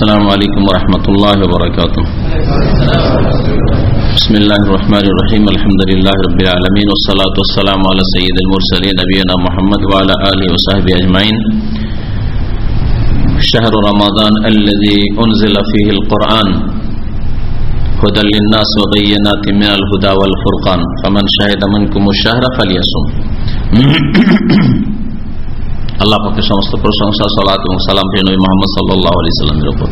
السلام عليكم ورحمة الله وبركاته. بسم الله الرحمن الرحيم. الحمد لله رب العالمين والصلاة والسلام على سيد المرسلين نبينا محمد وعلى آله وصحبه أجمعين. شهر رمضان الذي أنزل فيه القرآن هدى للناس وبينات من الهدى والفرقان. فمن شهد منكم الشهر فليصم. আল্লাহ পাকে সমস্ত প্রশংসা, সালাত এবং সালাম প্রিয় নবী মোহাম্মদ সাল্লাহ আলি সাল্লামের ওপর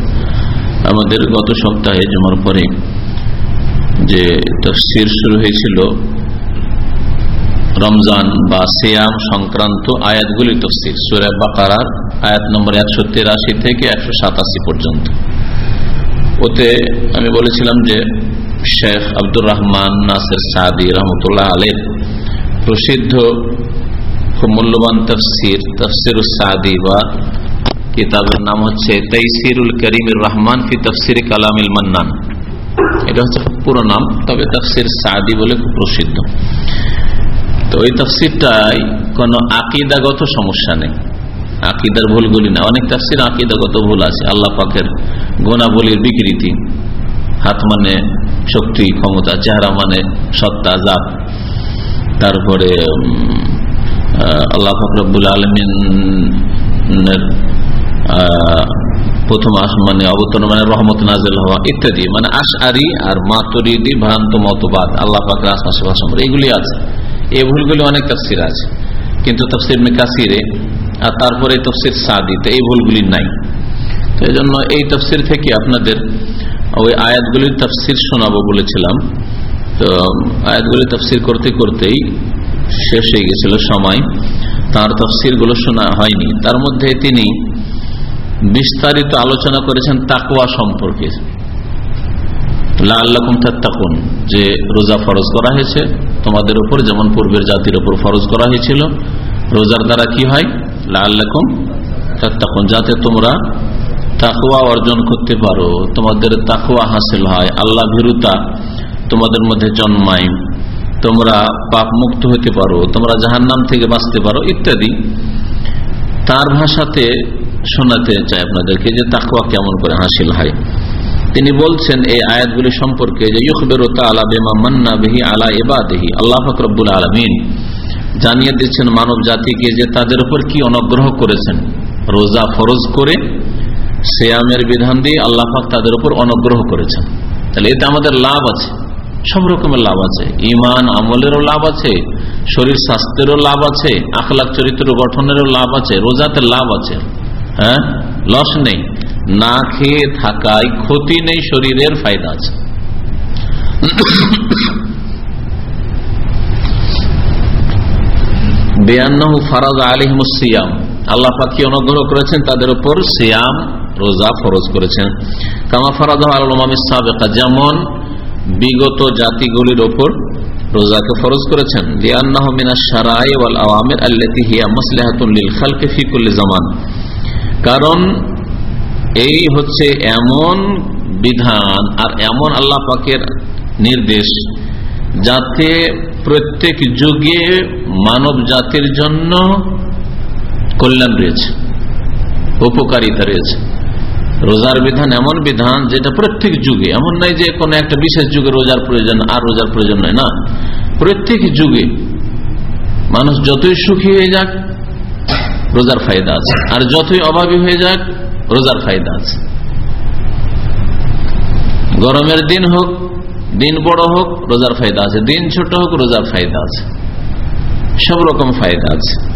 আমাদের গত সপ্তাহে জমার পরে যে তফসির শুরু হয়েছিল, রমজান বা সিয়াম সংক্রান্ত আয়াতগুলি তফসির, সুরে বাকারার আয়াত নম্বর একশো তেরাশি থেকে একশো সাতাশি পর্যন্ত। ওতে আমি বলেছিলাম যে শেখ আব্দুর রহমান নাসের সাদি রহমতুল্লাহ আলের প্রসিদ্ধ খুব মূল্যবান তফসির তফসির সাদি বা কিতাবের নাম হচ্ছে তৈসিরুল করিমুর রহমান ফি তফসির কালামিল মান্নান। এটা হচ্ছে পুরো নাম, তবে তফসির সাদি বলে খুব প্রসিদ্ধ। তো ওই তফসিরটাই কোন আকিদাগত সমস্যা নেই। আকিদার ভুলগুলি না। অনেক তফসির আকিদাগত ভুল আছে। আল্লাহ পাকের গুণাবলীর বিকৃতি। হাত মানে শক্তি, ক্ষমতা, চেহারা মানে সত্তা, জাত। তারপরে আল্লাহ ফকরবুল আলমিনের প্রথম আসমানে অবতরণ মানে রহমত নাজেল হওয়া ইত্যাদি মানে আশারি আর মাতরিদি, ভ্রান্ত মতবাদ, আল্লাহ পাকের আসমাস এগুলি আছে। এই ভুলগুলি অনেক তফসির আছে, কিন্তু তফসির মেকাসিরে আর তারপরে তফসির সাদিতে এই ভুলগুলি নাই। তো এই জন্য এই তফসির থেকে আপনাদের ওই আয়াতগুলির তফসির শোনাবো বলেছিলাম। তো আয়াতগুলি তফসির করতে করতেই শেষ হয়ে গেছিল সময়। তার তফসিরগুলো শোনা হয়নি। তার মধ্যে তিনি বিস্তারিত আলোচনা করেছেন তাকুয়া সম্পর্কে। লাল্লাকুম তাত্তাকুন, যে রোজা ফরজ করা হয়েছে, তোমাদের উপর যেমন পূর্বের জাতির উপর ফরজ করা হয়েছিল, রোজার দ্বারা কি হয়? লাল্লাকুম তাত্তাকুন, যাতে তোমরা তাকুয়া অর্জন করতে পারো। তোমাদের তাকুয়া হাসিল হয়, আল্লাহ ভীরুতা তোমাদের মধ্যে জন্মায়। তোমরা পাপ মুক্ত হতে পারো, তোমরা জাহান নাম থেকে বাঁচতে পারো ইত্যাদি। তার ভাষাতে শোনাতে চাই আপনাদেরকে যে তাকুয়া কেমন করে হাসিল হয়। তিনি বলছেন, এই আয়াতগুলি সম্পর্কে যে ইউকবের আলা বেমা মান্না বেহি আলা এবা দেহি আল্লাহ ফকরবুল আলমিন জানিয়ে দিচ্ছেন মানব জাতিকে যে তাদের উপর কি অনুগ্রহ করেছেন। রোজা ফরজ করে শ্যামের বিধান দিয়ে আল্লাহ পাক তাদের উপর অনুগ্রহ করেছেন। তাহলে এতে আমাদের লাভ আছে। সব রকমের লাভ আছে। ইমান আমলেরও লাভ আছে, শরীর স্বাস্থ্যেরও লাভ আছে, আখলাখ চরিত্র গঠনেরও লাভ আছে, রোজাতে লাভ আছে। হ্যাঁ? লস নেই। না খেয়ে থাকায় ক্ষতি নেই, শরীরের ফায়দা আছে। সিয়াম। করেছেন? তাদের উপর সিয়াম রোজা ফরজ করেছেন। কামা ফারাজ আলমাম সাবেকা। যেমন বিগত জাতিগুলির ওপর রোজাকে ফরজ করেছেন। কারণ এই হচ্ছে এমন বিধান আর এমন আল্লাহ পাকের নির্দেশ যাতে প্রত্যেক যুগে মানব জাতির জন্য কল্যাণ রয়েছে, উপকারিতা রয়েছে। রোজার বিধান এমন বিধান যেটা প্রত্যেক যুগে, এমন নয় যে কোনো একটা বিশেষ যুগে রোজার প্রয়োজন আর রোজার প্রয়োজন নয়, না। প্রত্যেক যুগে মানুষ যতই সুখী হয়ে যাক, রোজার ফায়দা আছে। আর যতই অভাবী হয়ে যাক, রোজার ফায়দা আছে। গরমের দিন হোক, দিন বড় হোক, রোজার ফায়দা আছে। দিন ছোট হোক, রোজার ফায়দা আছে। সব রকম ফায়দা আছে।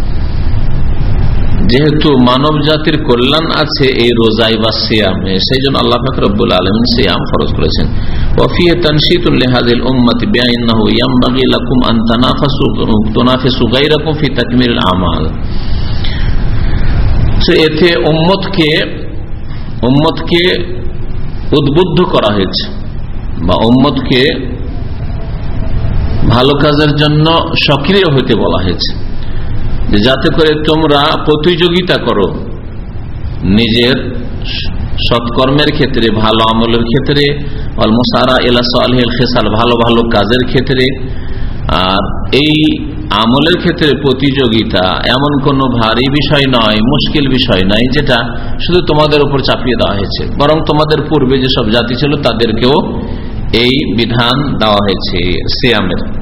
যেহেতু মানব জাতির কল্যাণ আছে, এই রোজাই বা সিয়ামে, সেই জন্য আল্লাহ ফকরবুল আলমিন সিয়াম ফরজ করেছেন। উদ্বুদ্ধ করা হয়েছে বা উম্মতকে ভালো কাজের জন্য সক্রিয় হইতে বলা হয়েছে। যাতে করে তোমরা প্রতিযোগিতা করো নিজের সৎকর্মের ক্ষেত্রে, ভালো আমলের ক্ষেত্রে অলমোসারা এলাসাল খেসাল, ভালো ভালো কাজের ক্ষেত্রে। আর এই আমলের ক্ষেত্রে প্রতিযোগিতা এমন কোন ভারী বিষয় নয়, মুশকিল বিষয় নয়, যেটা শুধু তোমাদের উপর চাপিয়ে দেওয়া হয়েছে। বরং তোমাদের পূর্বে যেসব জাতি ছিল, তাদেরকেও এই বিধান দেওয়া হয়েছে, সিয়ামের।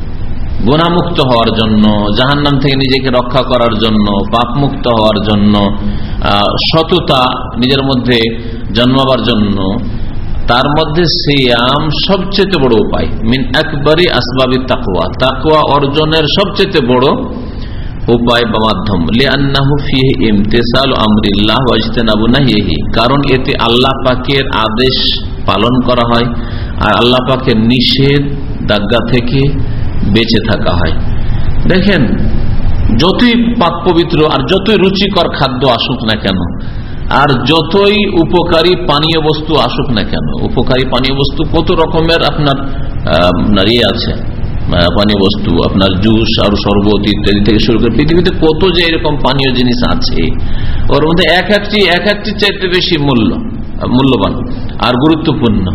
গুণামুক্ত হওয়ার জন্য, জাহান্নাম থেকে নিজেকে রক্ষা করার জন্য, পাপমুক্ত হওয়ার জন্য সততা নিজের মধ্যে জন্মাবার জন্য, তার মধ্যে সিয়াম সবচেয়ে বড় উপায়। মিন একবারই আসবাবি তাকুয়া তাকুয়া অর্জনের সবচেয়ে বড় উপায় বা মাধ্যম। কারণ এতে আল্লাহ পাকের আদেশ পালন করা হয়। আর আল্লাহ পাকের নিষেধ দাজ্ঞা থেকে বেঁচে থাকা হয়। দেখেন, যতই পাক পবিত্র আর যতই রুচিকর খাদ্য আসুক না কেন, আর যতই উপকারী পানীয় বস্তু আসুক না কেন, উপকারী পানীয় বস্তু কত রকমের আপনার ইয়ে আছে পানীয় বস্তু, আপনার জুস আর শরবত ইত্যাদি থেকে শুরু করে পৃথিবীতে কত যে এরকম পানীয় জিনিস আছে, ওর মধ্যে এক একটি এক একটি চাইতে বেশি মূল্য, মূল্যবান আর গুরুত্বপূর্ণ।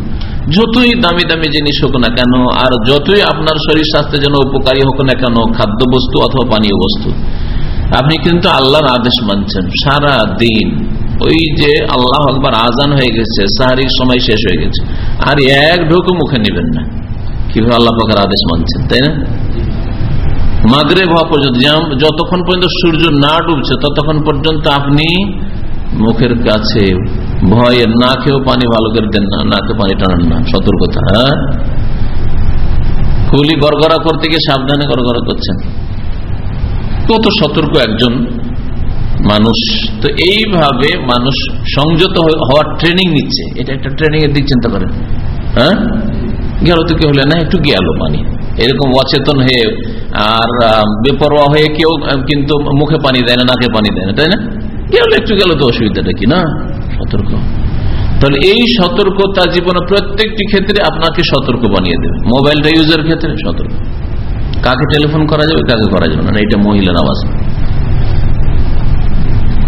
যতই দামি দামি জিনিস হোক না কেন, আর যতই আপনার শরীর স্বাস্থ্যের জন্য উপকারী হোক না কেন খাদ্য বস্তু অথবা পানীয় বস্তু, আপনি কিন্তু আল্লাহর আদেশ মানছেন। সারা দিন ওই যে আল্লাহ একবার আজান হয়ে গেছে, সাহারির সময় শেষ হয়ে গেছে, আর এক ঢোকো মুখে নেবেন না। কীভাবে আল্লাহ পাকের আদেশ মানছেন, তাই না? মাগরে হওয়া পর্যন্ত যতক্ষণ পর্যন্ত সূর্য না ডুবছে, ততক্ষণ পর্যন্ত আপনি মুখের কাছে ভয়ে না খেয়েও পানি ভালো করে দেন না নাকে পানি টানান না, সতর্কতা হ্যাঁ? কুলি গড়গড়া করতে গিয়ে সাবধানে গড়গড়া করছেন। কত সতর্ক একজন মানুষ। তো এইভাবে মানুষ সংযত হওয়ার ট্রেনিং নিচ্ছে। এটা একটা ট্রেনিং এর দিক চিন্তা করেন। হ্যাঁ? গেল তো কেউ হলে না, একটু গেল পানি। এরকম অচেতন হয়ে আর বেপরোয়া হয়ে কেউ কিন্তু মুখে পানি দেয় না, নাকে পানি দেয় না, তাই না? গেল একটু গেল তো অসুবিধাটা কি, না? সতর্ক। তাহলে এই সতর্কতা জীবনে প্রত্যেকটি ক্ষেত্রে আপনাকে সতর্ক বানিয়ে দেবে। মোবাইলটা ইউজের ক্ষেত্রে সতর্ক। কাকে টেলিফোন করা যাবে, কাকে করা যাবে না। এটা মহিলার আওয়াজ।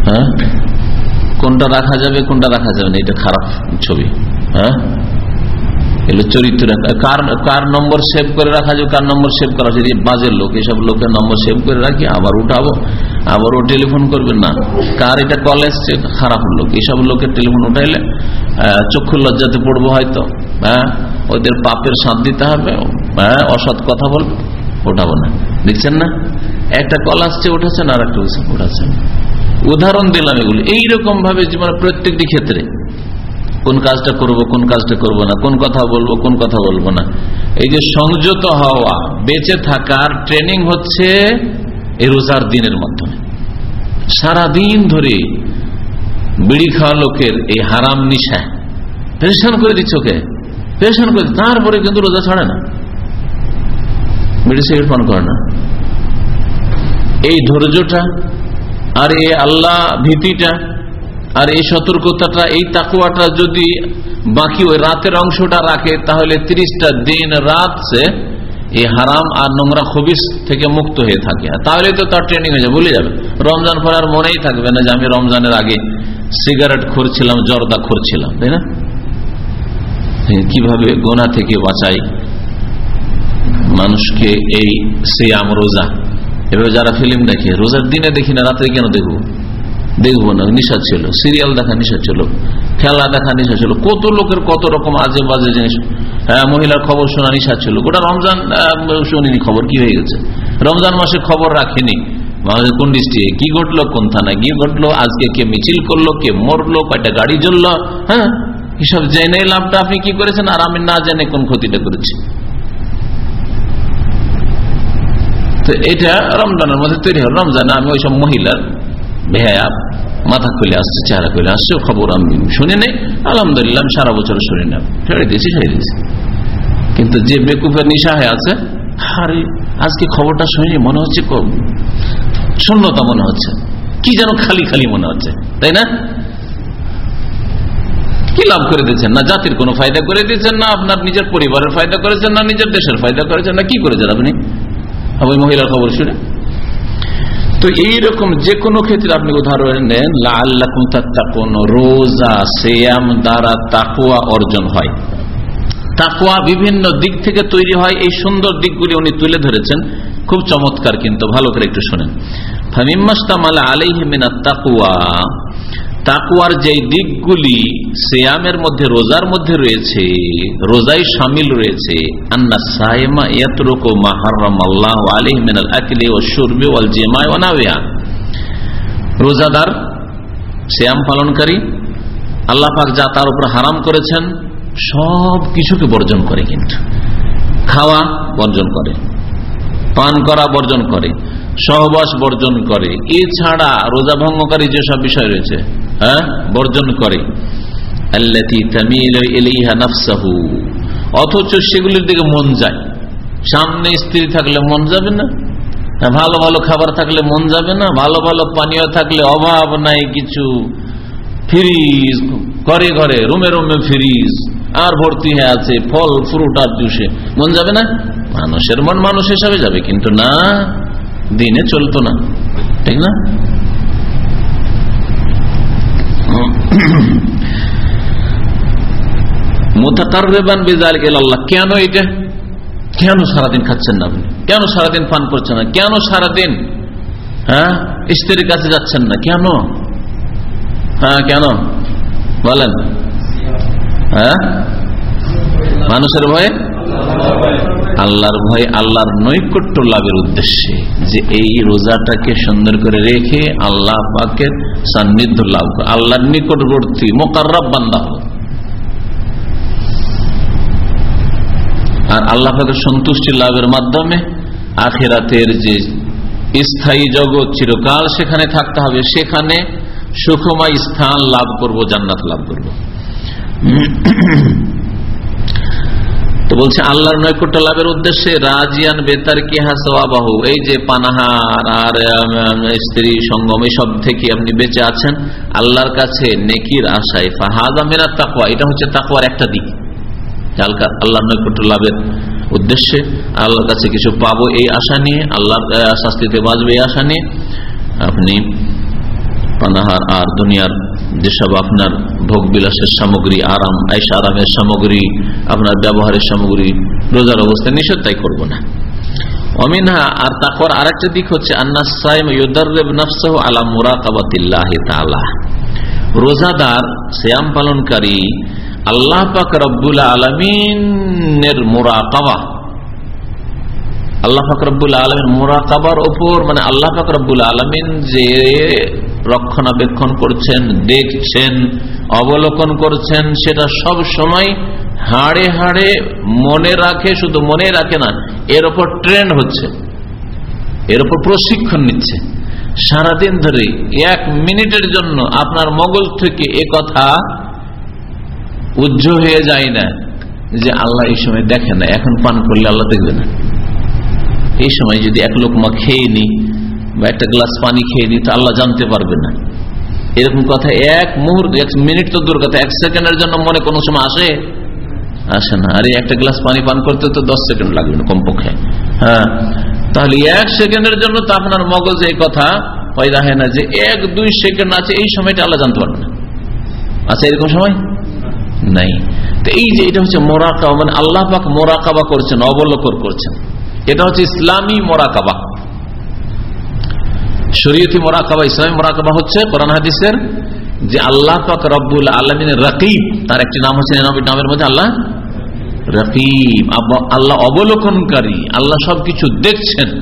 হ্যাঁ? কোনটা রাখা যাবে, কোনটা রাখা যাবে না, এটা খারাপ ছবি। হ্যাঁ? চরিত্র কার কার নম্বর সেভ করে রাখা যাবে, কার নম্বর সেভ করা যদি বাজের লোক, এসব লোকের নম্বর সেভ করে রাখি, আবার উঠাবো। আবার ও টেলিফোন করবেন না। কার এটা কল এসছে? খারাপ লোক। এইসব লোকের টেলিফোন উঠাইলে চক্ষু লজ্জাতে পড়ব হয়তো। হ্যাঁ? ওদের পাপের সাঁত দিতে হবে। হ্যাঁ? অসৎ কথা বলব ওঠাবো না। দেখছেন না? একটা কল আসছে উঠাচ্ছেন আর একটা উঠাচ্ছেন উদাহরণ দিলাম এগুলো। এইরকম ভাবে জীবনের প্রত্যেকটি ক্ষেত্রে কোন কাজটা করব, কোন কাজটা করব না, কোন কথা বলব, কোন কথা বলব না। এই যে সংযত হওয়া, বেঁচে থাকার ট্রেনিং হচ্ছে এই রোজার দিনের মাধ্যমে। সারা দিন ধরে বিড়ি খাওয়া লোকের এই হারাম নিশা পেরেশান করে দিচ্ছে ওকে। পেরেশান করে তারপরে কিন্তু রোজা ছাড়ে না। না। এই ধৈর্যটা আর এই আল্লাহ ভীতিটা আর এই সতর্কতাটা, এই তাকুয়াটা যদি বাকি ওই রাতের অংশটা রাখে, তাহলে তিরিশটা দিন রাত সে এই হারাম আর নোংরা খবিস থেকে মুক্ত হয়ে থাকে। তাহলে তো তার ট্রেনিং হয়ে যাবে ভুলে যাবে। রমজান পর আর মনেই থাকবে না যে আমি রমজানের আগে সিগারেট খুঁড়ছিলাম, জর্দা খুঁড়ছিলাম, তাই না? কীভাবে গোনা থেকে বাঁচাই মানুষকে এই সিয়াম, রোজা? এভাবে যারা ফিল্ম দেখে, রোজার দিনে দেখি না রাতে কেন দেখব? দেখব না, নিশা ছিল। সিরিয়াল দেখা নিশা ছিল, খেলা দেখা নিশা ছিল। কত লোকের কত রকম আজে বাজে জিনিস। হ্যাঁ মহিলার খবর শোনা নিশা ছিল। গোটা রমজান শুনিনি খবর, কি হয়ে গেছে? রমজান মাসে খবর রাখেনি। কোন ডিস্ট্রিক্টে কি ঘটলো, কোন থানায় কি ঘটলো, আজকে কে মিছিল করল, কে মরলো, কয়টা গাড়ি জ্বললো হ্যাঁ? হিসাব জেনে লাভটা আপনি কি করেছেন? আর আমি না জেনে কোন ক্ষতিটা করেছি? তো এটা রমজানের মধ্যে তৈরি হল। রমজানে আমি ওইসব মহিলার ভেয়া মাথা খুলে আসছে, চেহারা খুলে আসছে খবর আমি শুনে নেই, আলহামদুলিল্লাহ আমি সারা বছর শুনে নেব ছেড়ে দিয়েছি ছেড়ে দিয়েছি। কিন্তু যে বেকুফের নিশা হয়ে আছে, আরে, আজকে খবরটা শুনে মনে হচ্ছে শূন্যতা মনে হচ্ছে। কি যেন খালি খালি মনে হচ্ছে, তাই না? কি লাভ করে দিয়েছেন? না জাতির কোনো ফায়দা করে দিয়েছেন, না আপনার নিজের পরিবারের ফায়দা করেছেন, না নিজের দেশের ফায়দা করেছেন, না কি করেছেন আপনি? ওই মহিলার খবর শুনে? তো এইরকম যে কোনো ক্ষেত্রে আপনি উদাহরণ নেন লাল্লাকুম তাত্তাকুন, রোজা, সেয়াম দ্বারা তাকুয়া অর্জন হয়। তাকুয়া বিভিন্ন দিক থেকে তৈরি হয়, এই সুন্দর দিকগুলি উনি তুলে ধরেছেন। খুব চমৎকার কিন্তু, ভালো করে একটু শোনেন। তাকুয়া। তাকুয়ার যে দিকগুলি সেয়ামের মধ্যে, রোজার মধ্যে রয়েছে, রোজাই সামিল রয়েছে, আন্না শুরবি ওয়াল রোজাদার শ্যাম পালনকারী, আল্লাহ পাক যা তার উপর হারাম করেছেন, সব কিছুকে বর্জন করে কিন্তু। খাওয়া বর্জন করে, পান করা বর্জন করে। সহবাস বর্জন করে। এছাড়া রোজা ভঙ্গকারী যেসব বিষয় রয়েছে হ্যাঁ বর্জন করে। অথচ সেগুলির দিকে মন যায়। সামনে স্ত্রী থাকলে মন যাবে না ভালো ভালো খাবার থাকলে মন যাবে না, ভালো ভালো পানীয় থাকলে অভাব নাই কিছু। ফ্রিজ, ঘরে ঘরে, রুমে রুমে ফ্রিজ, আর ভর্তি হয়ে আছে, ফল, ফ্রুট আর জুসে। মন যাবে না? মানুষের মন মানুষ হিসাবে যাবে, কিন্তু না। দিনে চলতো না, ঠিক না? মোতাকারবেবান বেজাল গেল আল্লাহ কেন এটা কেন সারাদিন খাচ্ছেন না আপনি? কেন সারাদিন পান করছেন না? কেন সারাদিন হ্যাঁ স্ত্রীর কাছে যাচ্ছেন না? কেন? হ্যাঁ কেন? বলেন। হ্যাঁ? মানুষের ভয়ে? আল্লাহর ভয় আল্লাহর নৈকট্য লাভের উদ্দেশ্যে যে এই রোজাটাকে সুন্দর করে রেখে আল্লাহ পাকের সান্নিধ্য লাভ আল্লাহর নিকটবর্তী মোকাররাব বান্দা হল আর আল্লাহ পাকের সন্তুষ্টি লাভের মাধ্যমে আখেরাতের যে স্থায়ী জগৎ চিরকাল সেখানে থাকতে হবে, সেখানে সুখময় স্থান লাভ করব, জান্নাত লাভ করব। বলছে, আল্লাহর নৈকট্য লাভের উদ্দেশ্যে রাজিয়ান, বেতার কেহাসবাহু এই যে পানাহার আর স্ত্রী, সঙ্গম সব থেকে আপনি বেঁচে আছেন, আল্লাহর কাছে নেকির আশায়, ফাহাদা মেরা তাকুয়া এটা হচ্ছে তাকুয়ার একটা দিক আল্লাহর নৈকট্য লাভের উদ্দেশ্যে আল্লাহর কাছে কিছু পাবো এই আশা নিয়ে, আল্লাহর শাস্তিতে বাঁচবে এই আশা নিয়ে, আপনি পানাহার আর দুনিয়ার যেসব আপনার ভোগ বিলাসের সামগ্রী, আরাম আইসা আরামের সামগ্রী, আপনার ব্যবহারের সামগ্রী, রোজার অবস্থায় নিষেধ তাই করব না। অমিনহা আর তারপর আরেকটা দিক হচ্ছে রোজাদার শ্যাম পালনকারী আল্লাহ পাক রব্বুল আলমিনের মোরাকাবা। আল্লাহ ফাকরবুল আলমিন মোরাকাবার ওপর মানে আল্লাহ ফাকরবুল আলমিন যে রক্ষণাবেক্ষণ করছেন, দেখছেন, অবলোকন করছেন, সেটা সব সময় হাড়ে হাড়ে মনে রাখে, শুধু মনে রাখে না, এর ওপর ট্রেন্ড হচ্ছে, এর ওপর প্রশিক্ষণ নিচ্ছে। সারাদিন ধরে, এক মিনিটের জন্য আপনার মগজ থেকে এ কথা উজ্জ হয়ে যায় না, যে আল্লাহ এই সময় দেখে না, এখন পান করলে আল্লাহ দেখবে না। এই সময় যদি এক লোকমা খেয়ে নি বা একটা গ্লাস পানি খেয়ে নি তো আল্লাহ জানতে পারবে না। এরকম কথা এক মুহূর্ত, এক মিনিট তো দূর কথা এক সেকেন্ডের জন্য মনে কোনো সময় আসে? আসে না। আরে একটা গ্লাস পানি পান করতে তো দশ সেকেন্ড লাগবে না কমপক্ষে। হ্যাঁ। তাহলে এক সেকেন্ডের জন্য তো আপনার মগজ এই কথা পয়দা হয় না যে এক, দুই সেকেন্ড আছে, এই সময়টা আল্লাহ জানতে পারবে না। আচ্ছা এরকম সময়? নাই। তো এই যে এটা হচ্ছে মোরাকাবা মানে আল্লাহ পাক মোরাকাবা করছেন, অবলোকন করছেন। এটা হচ্ছে ইসলামী মোরাকাবা। শরীয়তি মোরাকাবা, ইসলামী মোরাকাবা হচ্ছে কোরআন হাদিসের যে আল্লাহ পাক রব্বুল আলমিন রকিব, তার একটি নাম হচ্ছে নামের মধ্যে আল্লাহ রকিব। আল্লাহ অবলোকনকারী, আল্লাহ সবকিছু দেখছেন,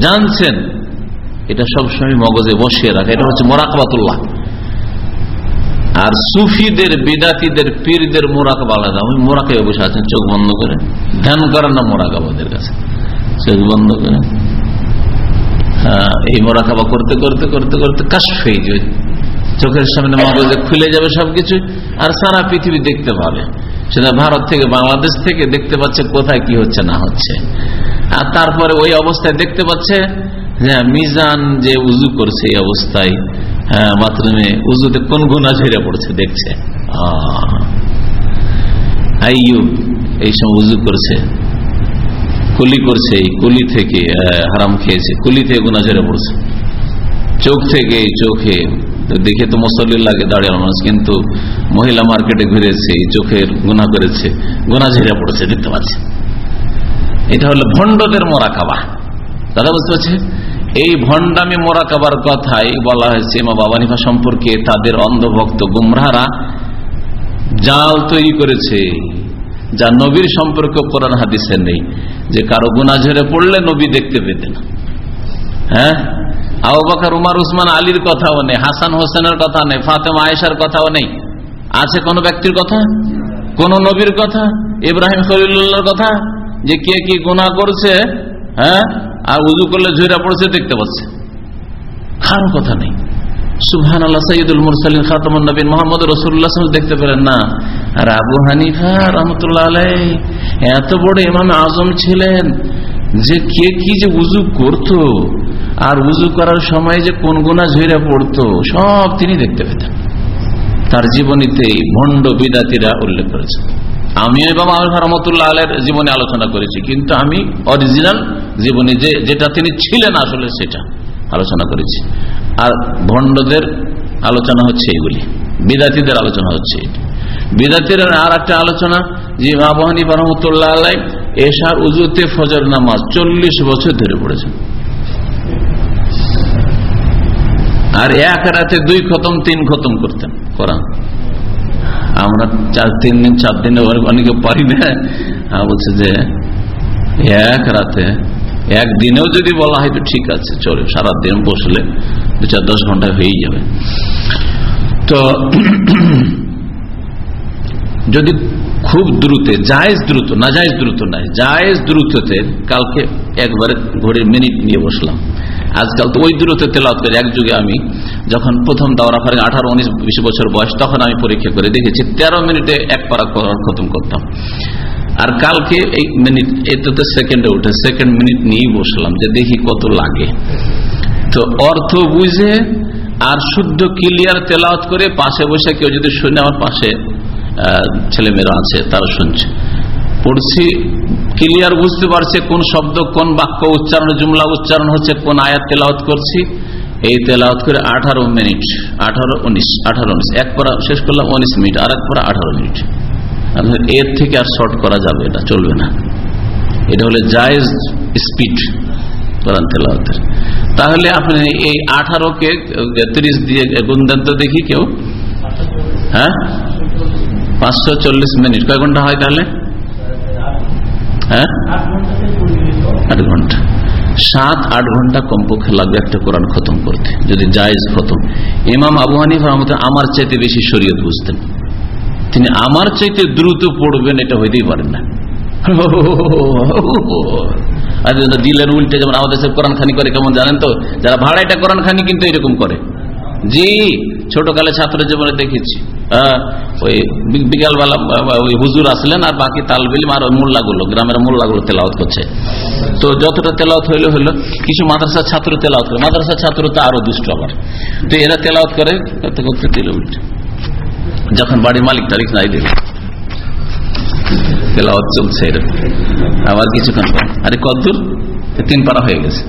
জানছেন। এটা সবসময় মগজে বসিয়ে রাখে। এটা হচ্ছে মোরাকাবাতুল্লাহ। আর সুফিদের, বিদাতিদের, পীরদের মোরাকাব আলাদা। ওই মোরাকে বসে আছেন, চোখ বন্ধ করে। ধ্যান করেন না মোরাকাব ওদের কাছে। চোখ বন্ধ করে। এই মোরাকাবা করতে করতে করতে করতে কাশ হয়ে যাবে চোখের সামনে মগজে খুলে যাবে সবকিছু, আর সারা পৃথিবী দেখতে পাবে। সেটা ভারত থেকে, বাংলাদেশ থেকে দেখতে পাচ্ছে কোথায় কি হচ্ছে, না হচ্ছে। আর তারপরে ওই অবস্থায় দেখতে পাচ্ছে মিজান যে উজু করছে এই অবস্থায় হ্যাঁ বাথরুমে উজুতে কোন গুণা ঝেড়ে পড়ছে দেখছে। এই সময় উজু করছে। কুলি করছে কুলি থেকে হারাম খেয়েছে। কুলি থেকে ঝেড়ে পড়ছে। চোখ থেকে চোখে দেখে তো মুসল্লি লাগে দাঁড়িয়ে মানুষ, কিন্তু মহিলা মার্কেটে ঘুরেছে চোখের গুণা করেছে গুণা ঝেড়ে পড়েছে, দেখতে পাচ্ছে এটা হলো ভণ্ডদের মোরাকাবা। দাদা, বুঝতে পারছে এই ভণ্ডামি মোরাকাবার কথাই বলা হয়েছে মা বাবানিফা সম্পর্কে, তাদের অন্ধভক্ত গুমরাহারা জাল তৈরি করেছে। যা নবীর সম্পর্ক কোরআন হাদিসে নেই। যে কারও গুনা ঝরে পড়লে নবী দেখতে পেতেন হ্যাঁ? আবাকার উমার, উসমান, আলীর কথাও নেই, হাসান হোসেনের কথা নেই, ফাতেমা আয়েশার কথাও নেই। আছে কোন ব্যক্তির কথা? কোন নবীর কথা? ইব্রাহিম খলিল্লাহর কথা? যে কে কি গুণা করছে হ্যাঁ? আর উজু করলে ঝুরা পড়ছে, দেখতে পাচ্ছে। কারও কথা নেই। সুবহান আল্লাহ সঈদুল মুরসালিন, খাতামুন নবীন, মোহাম্মদ রসুল্লাহ দেখতে পেলেন না। আর আবু হানিফা রহমতুল্লাহ এত বড় ইমাম আজম ছিলেন যে কে কি যে উজু করত আর উজু করার সময় যে কোন গুণা ঝরে পড়তো, সব তিনি দেখতে পেতেন। তার জীবনীতে ভণ্ড বিদাতিরা উল্লেখ করেছে। আমি এবং রহমতুল্লাহ আলের জীবনে আলোচনা করেছি, কিন্তু আমি অরিজিনাল জীবনী যে, যেটা তিনি ছিলেন আসলে সেটা আলোচনা করেছি। আর ভণ্ডদের আলোচনা হচ্ছে এগুলি, বিদাতিদের আলোচনা হচ্ছে এটি। বিদাতির আর একটা আলোচনা, যে আবহানী রহমতুল্লাহ আল্লাহ এশার উজুতে ফজর নামাজ চল্লিশ বছর ধরে পড়েছেন। আর এক রাতে দুই খতম, তিন খতম করতেন কোরআন। আমরা চার তিন দিন, চার দিনে অনেকে পারি না। বলছে যে এক রাতে একদিনেও যদি বলা হয় তো ঠিক আছে, চলে সারাদিন বসলে দু চার দশ ঘণ্টা হয়েই যাবে। তো যদি খুব দ্রুতে, জায়েজ দ্রুত না জায়েজ দ্রুত নাই, জায়েজ দ্রুততে কালকে একবারে ঘড়ির মিনিট নিয়ে বসলাম। আজকাল তো ওই দূরত্বে তেলাওয়াত করে, এক যুগে আমি, যখন প্রথম দাওরা ফারে আঠারো, উনিশ, বিশ বছর বয়স, তখন আমি পরীক্ষা করে দেখেছি, তেরো মিনিটে এক পারা খতম করতাম। আর কালকে এই মিনিট এটাতে সেকেন্ডে উঠে সেকেন্ড মিনিট নিয়েই বসলাম, যে দেখি কত লাগে। তো অর্থ বুঝে আর শুদ্ধ ক্লিয়ার তেলাওয়াত করে পাশে বসে কেউ যদি শুনে আমার পাশে ছেলেমেয়েরা আছে, তারা শুনছে। পড়ছি, ক্লিয়ার বুঝতে পারছে কোন শব্দ, কোন বাক্য উচ্চারণ, জুমলা উচ্চারণ হচ্ছে, কোন আয়াত তেলাওয়াত করছি। এই তেলাওয়াত করে আঠারো মিনিট, আঠারো, উনিশ আঠারো, উনিশ। এক পরা শেষ করলাম, উনিশ মিনিট আর এক পরা আঠারো মিনিট। এর থেকে আর শর্ট করা যাবে, এটা চলবে না। এটা হলে জায়েজ স্পিড কোরআন তেলাওয়াতের। তাহলে আপনি এই আঠারো আঠারোকে, তিরিশ দিয়ে গুণ দেন তো দেখি কেউ? হ্যাঁ? পাঁচশো চল্লিশ মিনিট। কয় ঘণ্টা হয় তাহলে? হ্যাঁ? আমার চাইতে বেশি শরীয়ত বুঝতেন। তিনি আমার চাইতে দ্রুত পড়বেন, এটা হইতেই পারেন না। আর দিলের উল্টে যেমন আমাদের করে, কেমন জানেন তো? যারা ভাড়াইটা কোরআন খানি কিন্তু এরকম করে। জি, ছোটকালে ছাত্র জীবনে দেখেছি। ওই বিকালবেলা ওই হুজুর আসলেন আর বাকি তালবিল আর মোল্লাগুলো, গ্রামের মোল্লাগুলো তেলাওয়াত করছে। তো যতটা তেলাওয়াত হইলে, হইল, কিছু মাদ্রাসার ছাত্র তেলাওয়াত করে। মাদ্রাসার ছাত্র তো আরও দুষ্ট আবার। তো এরা তেলাওয়াত করে করতে উল্টে যখন বাড়ির মালিক তারিখ নাই দিল, তেলাওয়াত চলছে এরকম। আবার কিছুক্ষণ আরে কদ্দূর তিন পারা হয়ে গেছে।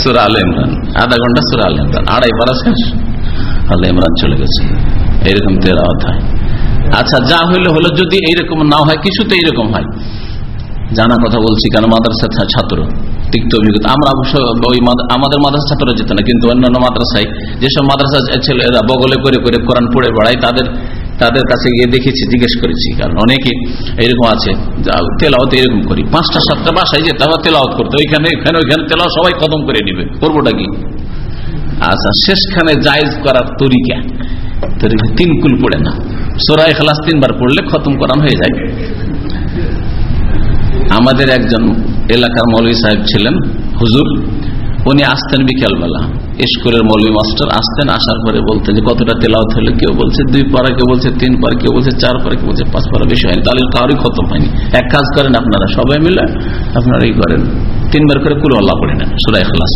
সুরা আল ইমরান, আধা ঘণ্টা সুরা আল ইমরান, আড়াই পারা শেষ। আল ইমরান চলে গেছে। এইরকম তেলাওয়াত হয়। আচ্ছা যা হইলে হলো, যদি এইরকম না হয় কিছু তো এইরকম হয়। জানা কথা বলছি কেন? মাদ্রাসা ছাত্র, তিক্ত অভিজ্ঞতা। আমরা অবশ্য ওই আমাদের মাদ্রাসা ছাত্ররা যেত না, কিন্তু অন্যান্য মাদ্রাসায়, যেসব মাদ্রাসা ছেলেরা বগলে করে করে কোরআন পড়ে বেড়ায়, তাদের তাদের কাছে গিয়ে দেখেছি, জিজ্ঞেস করেছি। কারণ অনেকে এরকম আছে তেলাওত এরকম করি। পাঁচটা, সাতটা বাসায় যেতে হবে তেলাওত করতে। ওইখানে এখানে ওইখানে তেলাও সবাই কদম করে নিবে করবোটা কি? আচ্ছা শেষখানে জায়জ করার তরিকা। তিন কুল পড়ে না। সোরা এখলাস তিনবার পড়লে খতম করান হয়ে যায়। আমাদের একজন এলাকার মৌলী সাহেব ছিলেন, হুজুর। উনি আসতেন বিকেলবেলা। স্কুলের মৌলী মাস্টার আসতেন, আসার পরে বলতেন যে কতটা তেলাওত হলে? কেউ বলছে, দুই পারা কেউ বলছে তিন পারা কেউ বলছে চার পারা কেউ বলছে পাঁচ পারা বেশি হয়নি। তাহলে কারোরই খতম হয়নি। এক কাজ করেন আপনারা, সবাই মিলে আপনারা এই করেন। তিনবার করে কুল আল্লাহ পড়ে নেন। সুরা এখলাস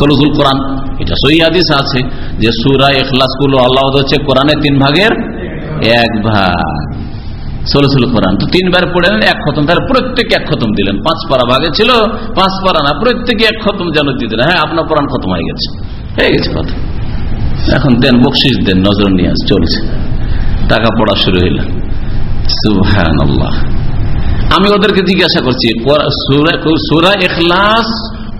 সলুজুল কোরআন। এটা সই আদিস আছে যে সুরা এখলাস কুল আল্লাহ হচ্ছে কোরআনে তিন ভাগের এক ভাগ। ষোলো ষোলো কোরআন। তো তিনবার পড়ে নেন, এক খতম। তাহলে প্রত্যেকে এক খতম দিলেন। পাঁচ পারা ভাগে ছিল, পাঁচ পারা না, প্রত্যেকে এক খতম যেন দিতেন হ্যাঁ আপনার কোরআন খতম হয়ে গেছে। হয়ে গেছে কথা। এখন দেন বকশিস দেন, নজর নিয়ে আস চলছে। টাকা পড়া শুরু হইল। সুহান আমি ওদেরকে জিজ্ঞাসা করছি সুরা এখলাস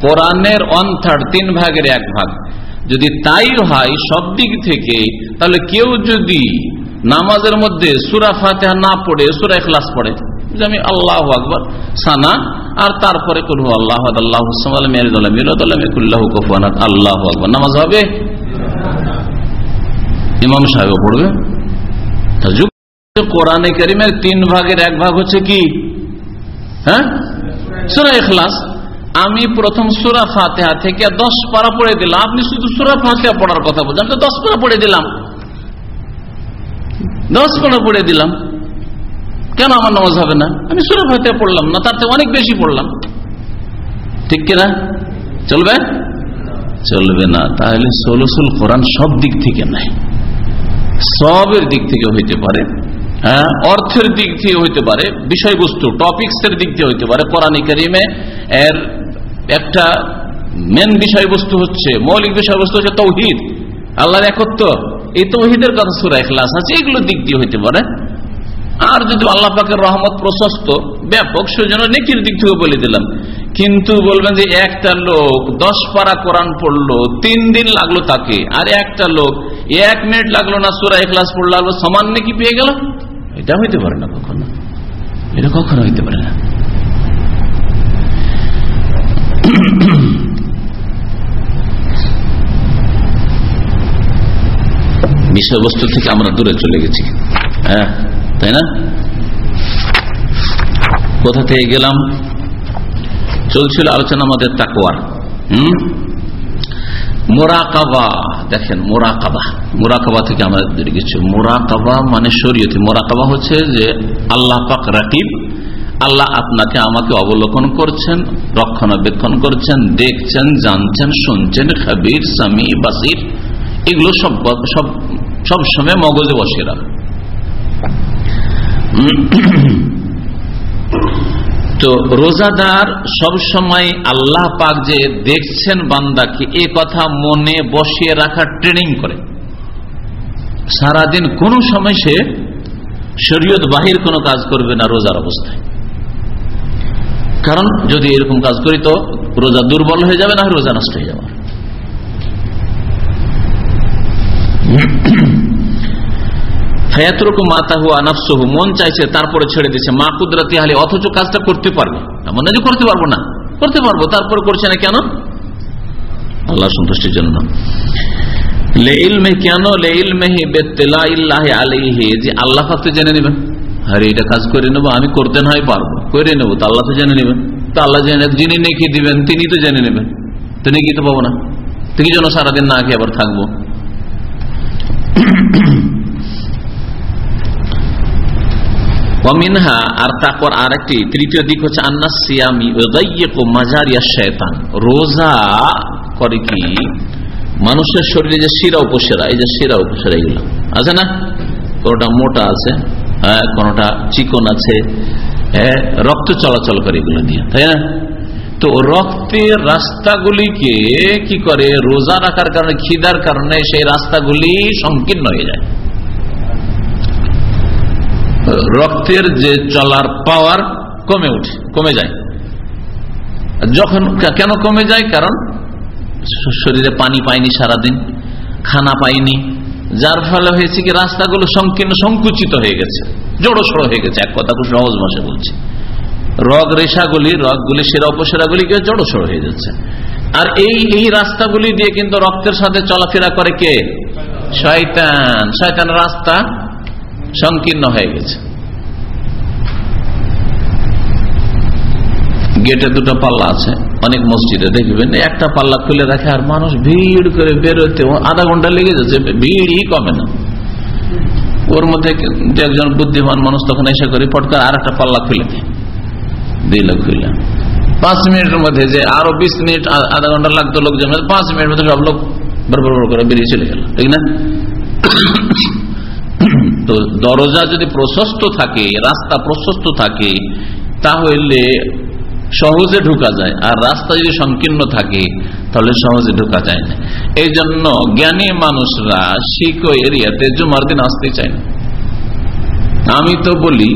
কোরআনের অন থার্ড তিন ভাগের এক ভাগ। যদি তাই হয় সব দিক থেকে, তাহলে কেউ যদি নামাজের মধ্যে সুরা ফাতেহা না পড়ে, সুরা এখলাস পড়ে যে আমি আল্লাহ আকবর, সানা, আর তারপরে করব আল্লাহ আল্লাহ আল্লাহ আকবর। নামাজ হবে? ইমাম সাহেব পড়বে। কোরআনে করিমের তিন ভাগের এক ভাগ হচ্ছে কি? হ্যাঁ? সুরা এখলাস আমি প্রথম সুরা ফাতেহা থেকে দশ পারা পড়ে দিলাম। আপনি শুধু সুরা ফাতেহা পড়ার কথা বলছেন। দশ পারা পড়ে দিলাম। দশ পারা পড়ে দিলাম। কেন আমার নামাজ হবে না? আমি সুরা ফাতেহা পড়লাম না, তার থেকে অনেক বেশি পড়লাম। ঠিক কিনা? চলবে? চলবে না, তাহলে সোলসুল কোরআন সব দিক থেকে নাই সবের দিক থেকে হইতে পারে হ্যাঁ অর্থের দিক থেকে হইতে পারে, বিষয়বস্তু টপিক্স এর দিক থেকে হইতে পারে। কোরআন করিমে এর একটা মেন বিষয়বস্তু হচ্ছে, মৌলিক বিষয়বস্তু হচ্ছে তৌহিদ। আল্লাহর একত্র এই তৌহিদের কথা সুরা এখলাস আছে, এগুলো দিক দিয়ে হইতে পারে। আর যদি আল্লাহ পাকের রহমত প্রশস্ত, ব্যাপক, সেজন্য নেকির দিক থেকে বলে দিলাম। কিন্তু বলবেন যে একটা লোক দশ পারা কোরআন পড়ল, তিন দিন লাগল তাকে। আর একটা লোক এক মিনিট লাগল না, সুরা এখলাস পড়ল, লাগল সমান নাকি পেয়ে গেল। এটা হইতে পারে না কখনো। এটা কখনো হইতে পারে না। বিষয়বস্তু থেকে আমরা দূরে চলে গেছি। হ্যাঁ? তাই না? কোথা থেকে গেলাম? চলছিল আলোচনা আমাদের তাকওয়ার হম? মোরাকাবা, দেখেন, মোরাকাবা। মোরাকাবা থেকে আমাদের কিছু মোরাকাবা মানে শরীয়তে। মোরাকাবা হচ্ছে যে আল্লাহ পাক রাকিব, আল্লাহ আপনাকে আমাকে অবলোকন করছেন, রক্ষণাবেক্ষণ করছেন, দেখছেন, জানছেন, শুনছেন, খাবির সামি বাসির। এগুলো সব সব সব সময় মগজে বসে রাখ। তো রোজাদার সব সময় আল্লাহ পাক যে দেখছেন বান্দাকে, এ কথা মনে বসিয়ে রাখার ট্রেনিং করে। সারাদিন কোন সময় সে শরীয়ত বাহির কোনো কাজ করবে না রোজার অবস্থায়। কারণ যদি এরকম কাজ করি তো রোজা দুর্বল হয়ে যাবে, না রোজা নষ্ট হয়ে যাবে। ফায়াতরকু মাতাহু আনাফসহু মন চাইছে, তারপরে ছেড়ে দিচ্ছে মা কুদরতি হালি অথচ কাজটা করতে পারবে। এমন না যে করতে পারব না। করতে পারব, তারপরে করছে না কেন? আল্লাহ সন্তুষ্টির জন্য। কেন? যে আল্লাহ তো জেনে নেবেন আরে, এটা কাজ করে নেব, আমি করতে পারব। নেব, তো আল্লাহ তো জেনে নেবেন তো আল্লাহ জেনে যিনি দিবেন, তিনি তো জেনে নেবেন কি তো পাবো না। তিনি যেন সারাদিন না খেয়ে আবার থাকব? অমিনহা আর তারপর আরেকটি তৃতীয় দিক হচ্ছে আন্না মাজারিয়া শেতান রোজা করে কি মানুষের শরীরে যে শিরা উপসেরা এই যে শিরা উপসেরা এগুলো আছে না কোনটা মোটা আছে কোনটা চিকন আছে রক্ত চলাচল করে এগুলো দিয়ে তাই না তো রক্তের রাস্তাগুলিকে কি করে রোজা রাখার কারণে খিদার কারণে সেই রাস্তাগুলি সংকীর্ণ হয়ে যায় রক্তের যে চলার পাওয়ার কমে উঠে, কমে যায়। যখন কেন কমে যায়? কারণ শরীরে পানি পায়নি সারাদিন, খানা পাইনি যার ফলে হয়েছে কি, রাস্তাগুলো সংকীর্ণ সংকুচিত হয়ে গেছে জড়ো সড়ো হয়ে গেছে। এক কথা খুব সহজ ভাষা বলছে। রগ রেশাগুলি, রগগুলি, সেরা উপসেরাগুলিকে জড়ো সড়ো হয়ে যাচ্ছে। আর এই এই রাস্তাগুলি দিয়ে কিন্তু রক্তের সাথে চলাফেরা করে কে? শয়তান। শয়তান রাস্তা সংকীর্ণ হয়ে গেছে। গেটে দুটো পাল্লা আছে, অনেক মসজিদে, দেখবেন একটা পাল্লা খুলে রাখে আর মানুষ ভিড় করে বেরোতে আধা ঘণ্টা লেগে যাচ্ছে, ভিড়ই কমে না। ওর মধ্যে একজন বুদ্ধিমান মানুষ তখন এসে করে পটকার আর একটা পাল্লা খুলে দিল খুলে পাঁচ মিনিটের মধ্যে যে আরও বিশ মিনিট আধা ঘণ্টা লাগতো লোকজন, পাঁচ মিনিটের মধ্যে সব লোক বড় করে বেরিয়ে চলে গেল, ঠিক না? তো দরজা যদি প্রশস্ত থাকে, রাস্তা প্রশস্ত থাকে, তাহলে সহজে ঢুকা যায়। আর রাস্তা যদি সংকীর্ণ থাকে, তাহলে সহজে ঢুকা যায় না। এই জন্য জ্ঞানী মানুষরা শিখ এরিয়াতে জুমার দিন আসতে চায় না। আমি তো বলি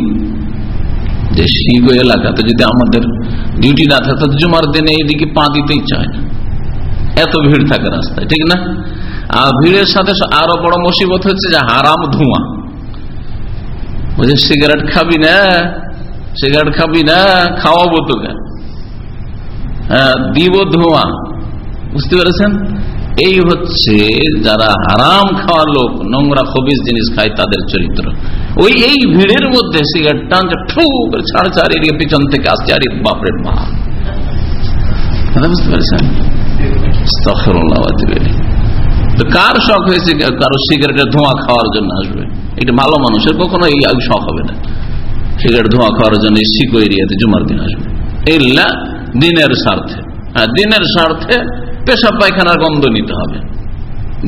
যে শিখ এলাকাতে যদি আমাদের ডিউটি না থাকে জুমার দিনে এইদিকে পা দিতেই চায় না। এত ভিড় থাকে রাস্তায়, ঠিক না? আর ভিড়ের সাথে আরও বড় মুসিবত হচ্ছে যে হারাম ধোঁয়া। সিগারেট খাবি না? সিগারেট খাবি না, খাওয়াবো তোকে। হ্যাঁ দিব ধোঁয়া। বুঝতে পেরেছেন? এই হচ্ছে যারা হারাম খাওয়া লোক, নোংরা খবিস জিনিস খায় তাদের চরিত্র। ওই এই ভিড়ের মধ্যে সিগারেট টানছে ঠুক ছাড় ছাড় এদিকে পিছন থেকে আসছে, আরে বাপরে মা। বুঝতে পেরেছেন? কার শখ হয়েছে কারও সিগারেটের ধোঁয়া খাওয়ার জন্য আসবে? এটা ভালো মানুষের কখনো এই শখ হবে না। সিগারেট ধোঁয়া খাওয়ার জন্য শিকো এরিয়াতে জুমার দিন আসবে। এইলা দিনের স্বার্থে। হ্যাঁ দিনের স্বার্থে পেশা পায়খানার গন্ধ নিতে হবে।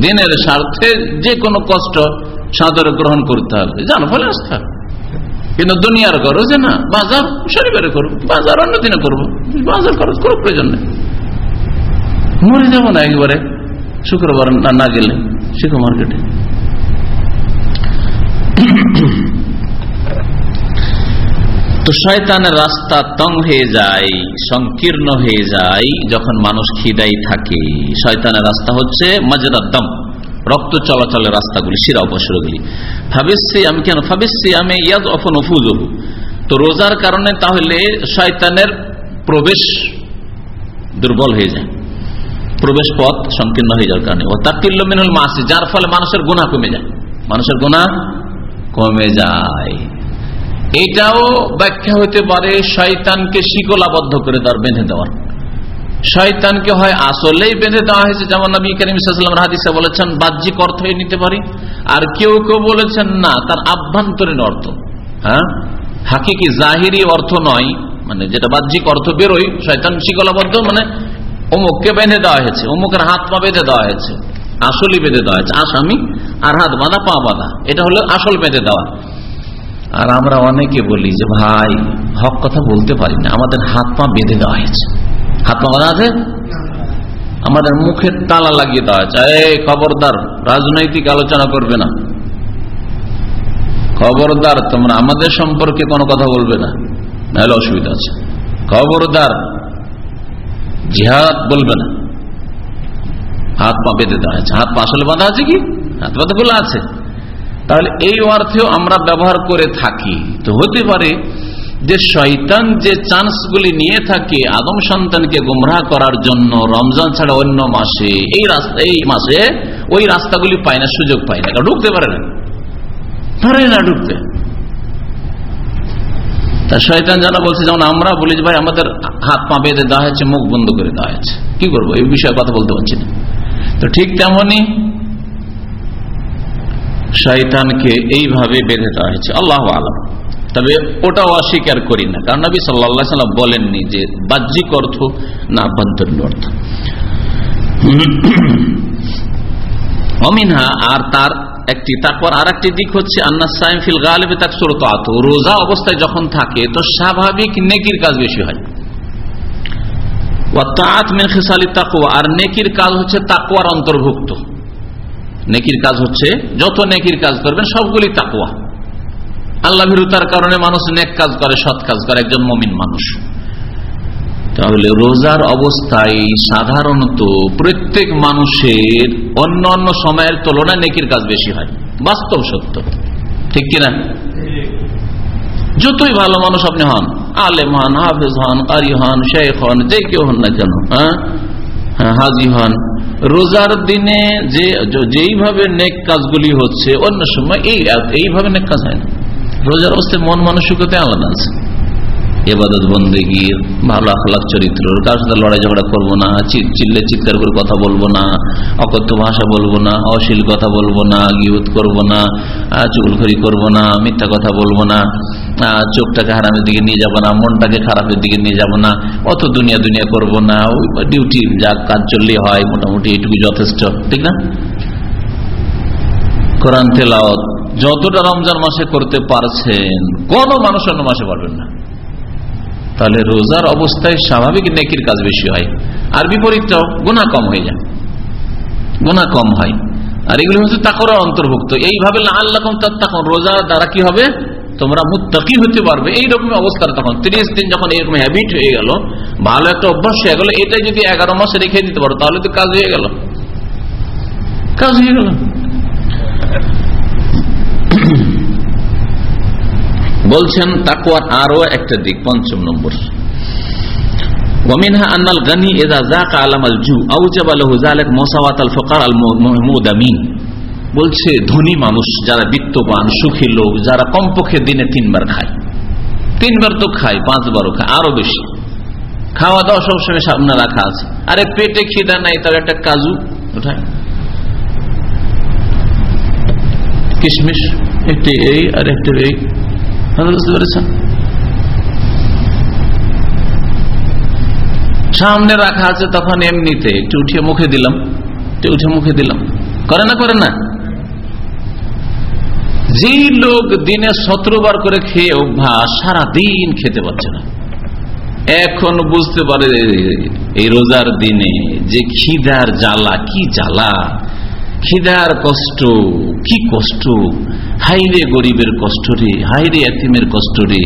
দিনের স্বার্থে যে কোনো কষ্ট সাদরে গ্রহণ করতে হবে। জানো ফলে আস্থা কিন্তু দুনিয়ার করো যে না, বাজার শনিবারে করব বাজার অন্য দিনে করব। বাজার খরচ করো প্রয়োজন নেই। মরে যাব না একবারে। শুক্রবার না গেলে শিখো মার্কেটে। তো শয়তানের রাস্তা তং হয়ে যায়, সংকীর্ণ হয়ে যায় যখন মানুষ খিদাই থাকে। শয়তানের রাস্তা হচ্ছে মাজরাদ্দম রক্ত চলাচলের রাস্তাগুলি, শিরা উপসরগুলি ফাবিসি আমি কেন? ফাবিসি আমি ইয়াদ অফন অফুজহু তো রোজার কারণে তাহলে শয়তানের প্রবেশ দুর্বল হয়ে যায়। প্রবেশ পথ সংকীর্ণ হয়ে যাওয়ার কারণে। ও তাকিল্ল মিনুল মাসি, যার ফলে মানুষের গুণা কমে যায়। মানুষের গুণা কমে যায়। এটাও ব্যাখ্যা হতে পারে শয়তানকে শিকলাবদ্ধ করে দেওয়ার বেঁধে দেওয়ার। শয়তানকে হয় আসলেই বেঁধে দেওয়া হয়েছে, যেমন নবী করিম সাল্লাম হাদিসে বলেছেন, বাহ্যিক অর্থ নিতে পারি। আর কেউ কেউ বলেছেন, না, তার আভ্যন্তরীণ অর্থ। হ্যাঁ? হাকিকি জাহিরি অর্থ নয় মানে যেটা বাহ্যিক অর্থ বেরোয়, শয়তান শিকলাবদ্ধ মানে অমুককে বেঁধে দেওয়া হয়েছে, অমুকের হাত পা বেঁধে দেওয়া হয়েছে, আসলই বেঁধে দেওয়া হয়েছে, আসামি আর হাত বাঁধা, পা বাঁধা, এটা হলো আসল বেঁধে দেওয়া। আর আমরা অনেকে বলি যে, ভাই, হক কথা বলতে পারি না। আমাদের হাত পা বেঁধে দেওয়া হয়েছে। হাত পা বাঁধা আছে? আমাদের মুখের তালা লাগিয়ে দেওয়া হয়েছে। এই খবরদার, রাজনৈতিক আলোচনা করবে না। খবরদার, তোমরা আমাদের সম্পর্কে কোনো কথা বলবে না। নাহলে অসুবিধা আছে। খবরদার, জিহাদ বলবে না। হাত পা বেঁধে দেওয়া হয়েছে। হাত পা আসলে বাঁধা আছে কি? হাত পা তো খোলা আছে। তাহলে এই অর্থেও আমরা ব্যবহার করে থাকি। তো হতে পারে যে শয়তান যে চান্সগুলি নিয়ে থাকে আদম সন্তানকে গুমরাহ করার জন্য, রমজান ছাড়া অন্য মাসে, এই রাস্তা, এই মাসে ওই রাস্তাগুলি পায় না, সুযোগ পায় না। ঢুকতে পারে না। পারে না ঢুকতে। তা শয়তান জানা বলছে, যেমন আমরা বলি যে, ভাই, আমাদের হাত পা বেঁধে দেওয়া হয়েছে, মুখ বন্ধ করে দেওয়া হয়েছে। কি করব? এই বিষয়ে কথা বলতে পারছি না। তো ঠিক তেমনই শয়তানকে এইভাবে বেঁধে দেওয়া হয়েছে। আল্লাহ আলম। তবে ওটাও অস্বীকার করি না। কারণ নবী সাল্লা সাল্লাম বলেননি যে বাহ্যিক অর্থ না আভ্যন্তরীণ অর্থ। অমিনহা আর তার একটি, তারপর আর একটি দিক হচ্ছে, আন্না সাইম ফিল গালিবে তাক সুরত আত। রোজা অবস্থায় যখন থাকে, তো স্বাভাবিক নেকির কাজ বেশি হয়। আর নেকির কাজ হচ্ছে তাকুয়ার অন্তর্ভুক্ত। নেকির কাজ হচ্ছে, যত নেকির কাজ করবেন, সবগুলি তাকুয়া আল্লাহ ভীরুতার কারণে মানুষ নেক কাজ করে, সৎ কাজ করে, একজন মমিন মানুষ। তাহলে রোজার অবস্থায় সাধারণত প্রত্যেক মানুষের অন্য অন্য সময়ের তুলনায় নেকির কাজ বেশি হয়। বাস্তব সত্য। ঠিক কিনা? যতই ভালো মানুষ আপনি হন, আলেম হন, হাফেজ হন কারি হন, শেখ হন, যে কেউ হন না কেন হ্যাঁ হাজি হন রোজার দিনে যে যেইভাবে নেক কাজগুলি হচ্ছে, অন্য সময় এই এইভাবে নেক কাজ হয় না। রোজার অবস্থায় মন মানসিকতা আলাদা আছে। এবাদত বন্দেগীর ভালো আখলাখ, চরিত্র কার সাথে লড়াই ঝগড়া করব না চিল্লে চিৎকার করে কথা বলব না, অকথ্য ভাষা বলব না অশীল কথা বলব না গিউত করব না চুগলখড়ি করব না, মিথ্যা কথা বলব না। চোখটাকে হারামের দিকে নিয়ে যাব না, মনটাকে খারাপের দিকে নিয়ে যাব না, অত দুনিয়া দুনিয়া করব না ডিউটি, যা কাজ চললে হয়, মোটামুটি এইটুকু যথেষ্ট, ঠিক না? কোরআন তেলাওত যতটা রমজান মাসে করতে পারছেন, কোন মানুষ অন্য মাসে পারবেন না। তাহলে রোজার অবস্থায় স্বাভাবিক নেকির কাজ বেশি হয়, আর বিপরীতটাও গুণা কম হয়ে যায়। গুণা কম হয়। আর এগুলি হচ্ছে তাকরার অন্তর্ভুক্ত। এইভাবে আল্লাহ রোজার দ্বারা কি হবে? তোমরা মুত্তাকি হতে পারবে এইরকম অবস্থা তখন ত্রিশ দিন যখন এরকম হ্যাবিট হয়ে গেল ভালো একটা অভ্যাস হয়ে গেল এটাই যদি এগারো মাসে রেখে দিতে পারো তাহলে তো কাজ হয়ে গেল কাজ হয়ে গেল বলছেন তাকুয়ার আরো একটা দিক পঞ্চম নম্বর ومنها أن الغني إذا ذاق علم الجوع أوجب له ذلك مساواة الفقر المهمودمين বলছে, ধনী মানুষ, যারা বিত্তবান, সুখী লোক, যারা কমপক্ষে দিনে তিনবার খায়। তিনবার তো খায়, পাঁচবারও খায়, আরও বেশি। খাওয়া দাওয়া সবসময় সামনে রাখা আছে। আরে পেটে খিদা নাই তার একটা কাজু ওঠায় কিশমিশ, একটি এই আর একটি এই। বুঝতে পেরেছেন? সামনে রাখা আছে তখন এমনিতে, একটু উঠিয়ে মুখে দিলাম, একটু উঠে মুখে দিলাম। করে না করে না? যেই লোক দিনে সতেরো বার করে খেয়ে অভ্যাস, সারাদিন খেতে পারছে না। এখন বুঝতে পারে এই রোজার দিনে যে খিদার জ্বালা, কি জ্বালা। খিদার কষ্ট, কি কষ্ট? হাইরে গরিবের কষ্ট রে হাইরে এতিমের কষ্ট রে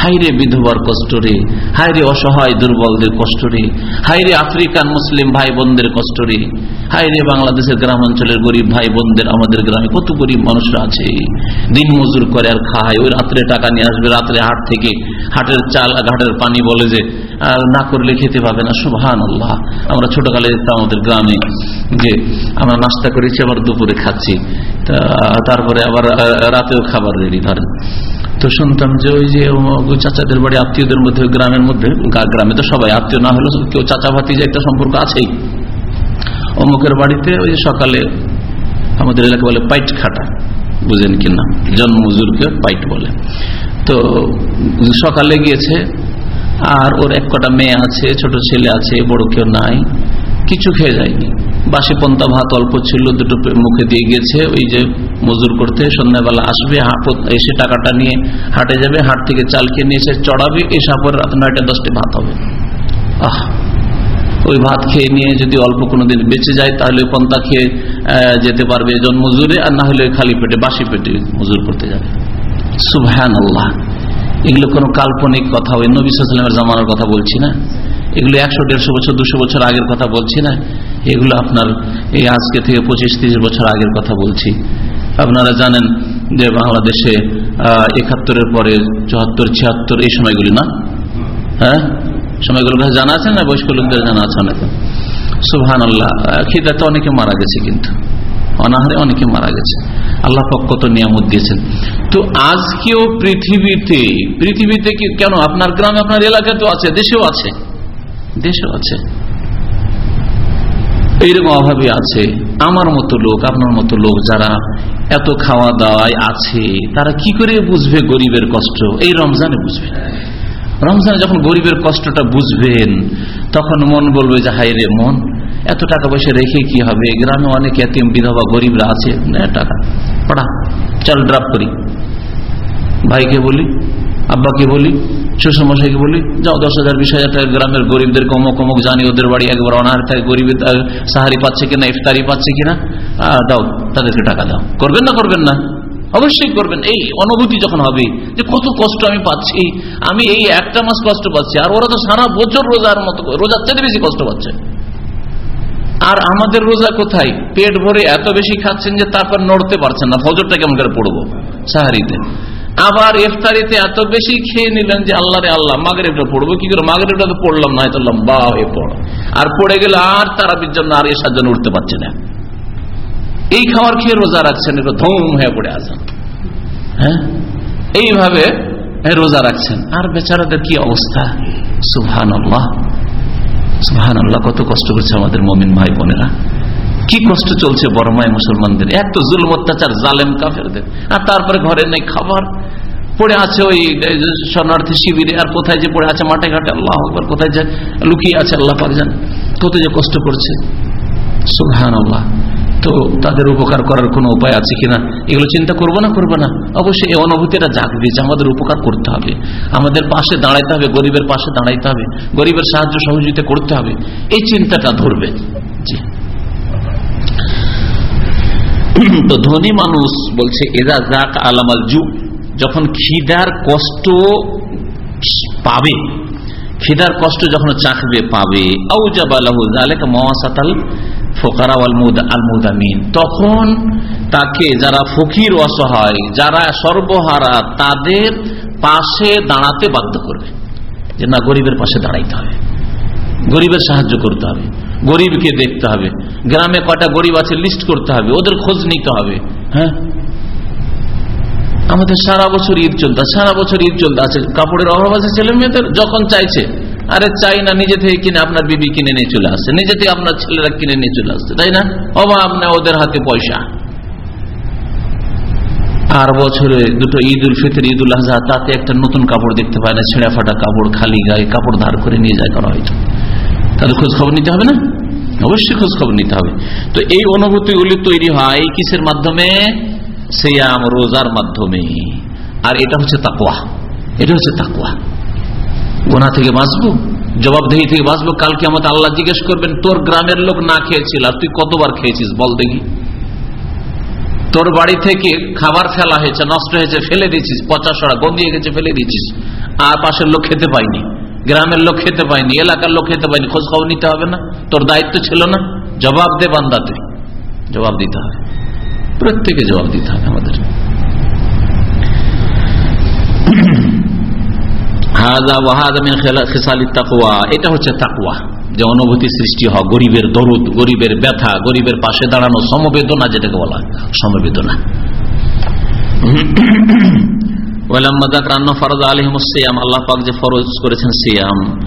হাইরে বিধবার কষ্ট রে হাইরে অসহায় দুর্বলদের কষ্ট রে হাইরে আফ্রিকান মুসলিম ভাই বোনদের কষ্ট রে হাইরে বাংলাদেশের গ্রামাঞ্চলের গরিব ভাই বোনদের আমাদের গ্রামে কত গরিব মানুষরা আছে। দিন মজুর করে আর খায়, ওই রাত্রে টাকা নিয়ে আসবে, রাত্রে হাট থেকে হাটের চাল ঘাটের পানি বলে যে, আর না করলে খেতে পাবে না। সুহান আল্লাহ আমরা ছোটকালে আমাদের গ্রামে যে আমরা নাস্তা করেছি আবার দুপুরে খাচ্ছি। তারপরে আবার রাতেও খাবার রেডি, ধরেন। তো শুনতাম যে ওই যে চাচাদের বাড়ি, আত্মীয়দের মধ্যে, গ্রামের মধ্যে গ্রামে তো সবাই আত্মীয়, না হলেও কেউ চাচা ভাতি যে একটা সম্পর্ক আছেই। অমুকের বাড়িতে ওই সকালে আমাদের এলাকা বলে পাইট খাটা, বুঝেন কিনা জন্মজুরকে পাইট বলে। তো, সকালে গিয়েছে, আর ওর এক কটা মেয়ে আছে, ছোট ছেলে আছে, বড় কেউ নাই। কিছু খেয়ে যায়নি। বাসি পন্থা ভাত, অল্প ছিল, দুটো মুখে দিয়ে গিয়েছে ওই যে মজুর করতে সন্ধ্যাবেলা আসবে এসে টাকাটা নিয়ে হাটে যাবে, হাট থেকে চাল কিনে এসে চড়াবে, এসে পর রাত নয়টা দশটা ভাত হবে। আহ! ওই ভাত খেয়ে নিয়ে যদি অল্প কোনো দিন বেঁচে যায়, তাহলে পন্থা খেয়ে যেতে পারবে জন মজুরে, আর না হলে খালি পেটে, বাসি পেটে মজুর করতে যাবে। সুবহান আল্লাহ এগুলো কোনো কাল্পনিক কথা, ওই নবী সালামের জামানোর কথা বলছি না। এগুলো একশো, দেড়শো বছর, দুশো বছর আগের কথা বলছি না। এগুলো আপনার এই আজকে থেকে পঁচিশ, তিরিশ বছর আগের কথা বলছি। আপনারা জানেন যে বাংলাদেশে একাত্তরের পরে চুয়াত্তর, ছিয়াত্তর এই সময়গুলি না? হ্যাঁ? সময়গুলোর কাছে জানা আছে না? বয়স্ক লোকদের জানা আছে অনেক। সুহান আল্লাহ খিদাতে অনেকে মারা গেছে কিন্তু। অনাহারে অনেকে মারা গেছে। আল্লাহ পক্ষ তো নিয়ামত দিয়েছেন। তো আজকেও পৃথিবীতে পৃথিবীতে কেন? আপনার গ্রামে, আপনার এলাকায় তো আছে, দেশেও আছে। দেশেও আছে। এইরকম অভাবে আছে। আমার মতো লোক, আপনার মতো লোক যারা এত খাওয়া দাওয়ায় আছে, তারা কি করে বুঝবে গরিবের কষ্ট? এই রমজানে বুঝবে। রমজানে যখন গরিবের কষ্টটা বুঝবেন, তখন মন বলবে যে হাই রে মন, এত টাকা পয়সা রেখে কি হবে? গ্রামে অনেক এতিম বিধবা গরিবরা আছে টাকা, পড়া, চল ড্রপ করি। ভাইকে বলি, আব্বাকে বলি শ্বশুরমশাইকে বলি, যাও দশ হাজার, বিশ হাজার টাকা গ্রামের গরিবদের কমক কমক, জানি ওদের বাড়ি একবার অনাহার থাকে, গরিবের সাহারি পাচ্ছে কিনা, ইফতারি পাচ্ছে কিনা দাও, তাদেরকে টাকা দাও। করবেন না করবেন না? অবশ্যই করবেন। এই অনুভূতি যখন হবে, যে কত কষ্ট আমি পাচ্ছি, আমি এই একটা মাস কষ্ট পাচ্ছি, আর ওরা তো সারা বছর রোজার মতো, রোজার থেকে বেশি কষ্ট পাচ্ছে। আর আমাদের রোজা কোথায়? পেট ভরে এত বেশি খাচ্ছেন যে তারপর নড়তে পারছেন না, ফজরটা কেমন করে পড়ব? সাহারিতে। আবার ইফতারিতে এত বেশি খেয়ে নিলেন যে আল্লাহ রে আল্লাহ, মাগরেবটা পড়ব। কি করে? মাগরেবটা তো পড়লাম না হয়তো লম্বা হয়ে পড়ো আর পড়ে গেলে আর তারাবির জন্য আর এসার জন্য উঠতে পারছে না। এই খাবার খেয়ে রোজা রাখছেন একটু ধুম হয়ে পড়ে আসেন হ্যাঁ? এইভাবে রোজা রাখছেন। আর বেচারাদের কি অবস্থা? সুহান আল্লাহ সুহান আল্লাহ কত কষ্ট করছে আমাদের মমিন ভাই বোনেরা কি কষ্ট চলছে বড়মায় মুসলমানদের? এক তো জুল অত্যাচার, জালেম, কাফেরদের। আর তারপরে ঘরে নেই খাবার। পড়ে আছে ওই শরণার্থী শিবিরে, আর কোথায় যে পড়ে আছে মাঠে ঘাটে, আল্লাহ আকবর, কোথায় যে লুকিয়ে আছে আল্লাহ পাক জান। কত যে কষ্ট করছে। সুহান আল্লাহ তো তাদের উপকার করার কোনো উপায় আছে কিনা? এগুলো চিন্তা করব না করব না। অবশ্যই এই অনুভূতিটা জাগবে যে আমাদের উপকার করতে হবে। আমাদের পাশে দাঁড়াইতে হবে, গরিবের পাশে দাঁড়াইতে হবে। গরিবের সাহায্য সহযোগিতা করতে হবে। এই চিন্তাটা ধরবে। জি। তো ধনী মানুষ বলছে এরা যাক আলামাল যুগ যখন খিদার কষ্ট পাবে, খিদার কষ্ট যখন চাকবে পাবে তখন তাকে যারা ফকির অসহায়, যারা সর্বহারা, তাদের পাশে দাঁড়াতে বাধ্য করবে। যে না, গরিবের পাশে দাঁড়াইতে হবে। গরিবের সাহায্য করতে হবে। গরিবকে দেখতে হবে। গ্রামে কটা গরিব আছে লিস্ট করতে হবে, ওদের খোঁজ নিতে হবে। হ্যাঁ? আমাদের সারা বছর ঈদ চলতে সারা বছর ঈদ চলতে আছে। কাপড়ের অভাব আছে, ছেলে মেয়েদের যখন চাইছে, আরে চাই না, নিজে থেকে কিনে আপনার বিবি কিনে নিয়ে চলে আসছে। নিজে থেকে আপনার ছেলেরা কিনে নিয়ে চলে আসছে, তাই না? অভাব না ওদের হাতে পয়সা। আর বছরে দুটো ঈদ উল ফিতর ঈদ উল আজহা, তাতে একটা নতুন কাপড় দেখতে পায় না, ছেঁড়া ফাটা কাপড়, খালি গায়ে কাপড় ধার করে নিয়ে যায় করা হয়তো। তাহলে খোঁজ খবর নিতে হবে না? অবশ্যই খোঁজ খবর নিতে হবে। তো এই অনুভূতিগুলি তৈরি হয় কিসের মাধ্যমে? সিয়াম, রোজার মাধ্যমে। আর এটা হচ্ছে তাকুয়া এটা হচ্ছে তাকুয়া গোনা থেকে বাঁচবো? জবাবদেহি থেকে বাঁচবো? কালকে আমাকে আল্লাহ জিজ্ঞেস করবেন, তোর গ্রামের লোক না খেয়েছিল, আর তুই কতবার খেয়েছিস বল দেখি? তোর বাড়ি থেকে খাবার ফেলা হয়েছে, নষ্ট হয়েছে, ফেলে দিয়েছিস, পচা সরা গন্দিয়ে গেছে, ফেলে দিয়েছিস। আর পাশের লোক খেতে পাইনি গ্রামের লোক খেতে পাইনি এলাকার লোক খেতে পাইনি খোঁজ খবর নিতে হবে না। তোর দায়িত্ব ছিল না, জবাব দে বান্দাতে। জবাব দিতে হবে। প্রত্যেকে জবাব দিতে হবে আমাদের। এটা হচ্ছে তাকুয়া যে অনুভূতি সৃষ্টি হয়, গরিবের দরুদ, গরিবের ব্যথা, গরিবের পাশে দাঁড়ানো সমবেদনা, যেটাকে বলা হয় সমবেদনা আল্লাহ পাক যে ফরজ করেছেন সিয়াম।